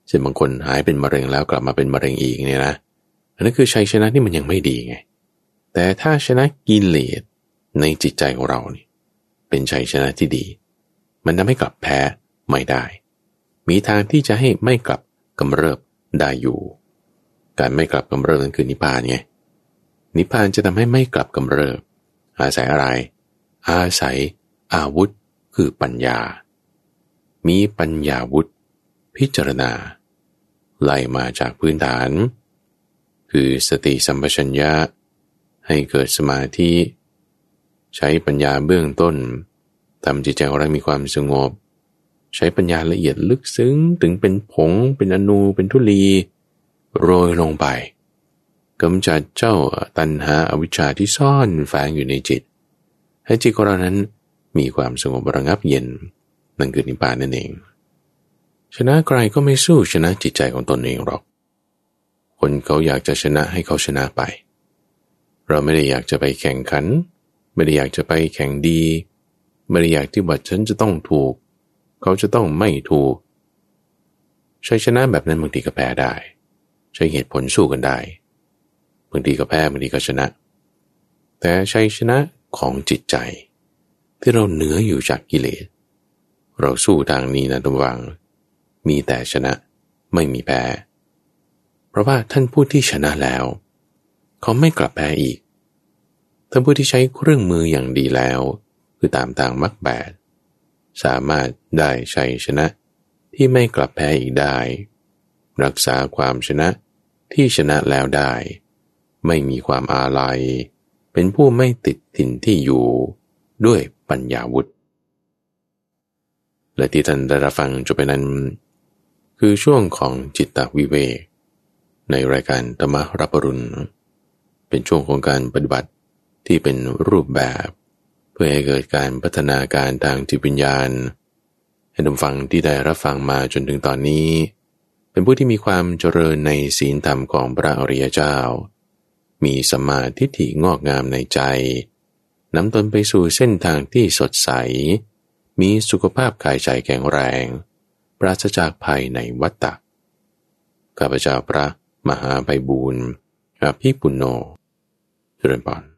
เช่นบางคนหายเป็นมะเร็งแล้วกลับมาเป็นมะเร็งอีกเนี่ยนะอันนั้นคือชัยชนะที่มันยังไม่ดีไง แต่ถ้าชนะกิเลสในจิตใจของเรานี่ เป็นชัยชนะที่ดี มันทำให้กลับแพ้ไม่ได้ มีทางที่จะให้ไม่กลับกำเริบได้อยู่ การไม่กลับกำเริบนั่นคือนิพพานไง นิพพานจะทำให้ไม่กลับกำเริบ อาศัยอะไร อาศัย อาวุธคือปัญญา มีปัญญาวุธ พิจารณา ไล่มาจากพื้นฐาน คือสติสัมปชัญญะ ให้เกิดสมาธิ ใช้ปัญญาเบื้องต้นทำจิตใจของเรามีความสงบ ใช้ปัญญาละเอียดลึกซึ้งถึงเป็นผง เป็นอนูเป็นทุลี โรยลงไปกำจัดเจ้าตันหาอวิชชาที่ซ่อนแฝงอยู่ในจิต ให้จิตของเรานั้นมีความสงบระงับเย็นนั่นคือนิพพานนั่นเอง ชนะใครก็ไม่สู้ชนะจิตใจของตนเองหรอก คนเขาอยากจะชนะให้เขาชนะไป เราไม่ได้อยากจะไปแข่งขัน ไม่ได้อยากจะไปแข่งดี ไม่ได้อยากที่ว่าฉันจะต้องถูก เขาจะต้องไม่ถูกชัยชนะแบบนั้นบางทีก็แพ้ได้ ใช้เหตุผลสู้กันได้บางทีก็แพ้บางทีก็ชนะ แต่ชัยชนะของจิตใจ ที่เราเหนืออยู่จากกิเลส เราสู้ทางนี้นะทุกวัง มีแต่ชนะไม่มีแพ้ เพราะว่าท่านผู้ที่ชนะแล้ว เขาไม่กลับแพ้อีก ท่านผู้ที่ใช้เครื่องมืออย่างดีแล้ว คือตามทางมรรคแปดสามารถได้ชัยชนะที่ไม่กลับแพ้อีกได้ รักษาความชนะที่ชนะแล้วได้ ไม่มีความอาลัย เป็นผู้ไม่ติดถิ่นที่อยู่ด้วยปัญญาวุธและที่ท่านได้รับฟังจบไปนั้น คือช่วงของจิตตวิเวกในรายการธรรมรับรุณ เป็นช่วงของการปฏิบัติ ที่เป็นรูปแบบ เพื่อให้เกิดการพัฒนาการทางจิตวิญญาณให้ดมฟังที่ได้รับฟังมาจนถึงตอนนี้ เป็นผู้ที่มีความเจริญในศีลธรรมของพระอริยเจ้า มีสมาธิฐิงอกงามในใจนำตนไปสู่เส้นทางที่สดใส มีสุขภาพกายใจแข็งแรง ปราศจากภัยในวัฏฏะข้าพเจ้าพระมหาไพบูรณ์อภิปุโนเจริญปอน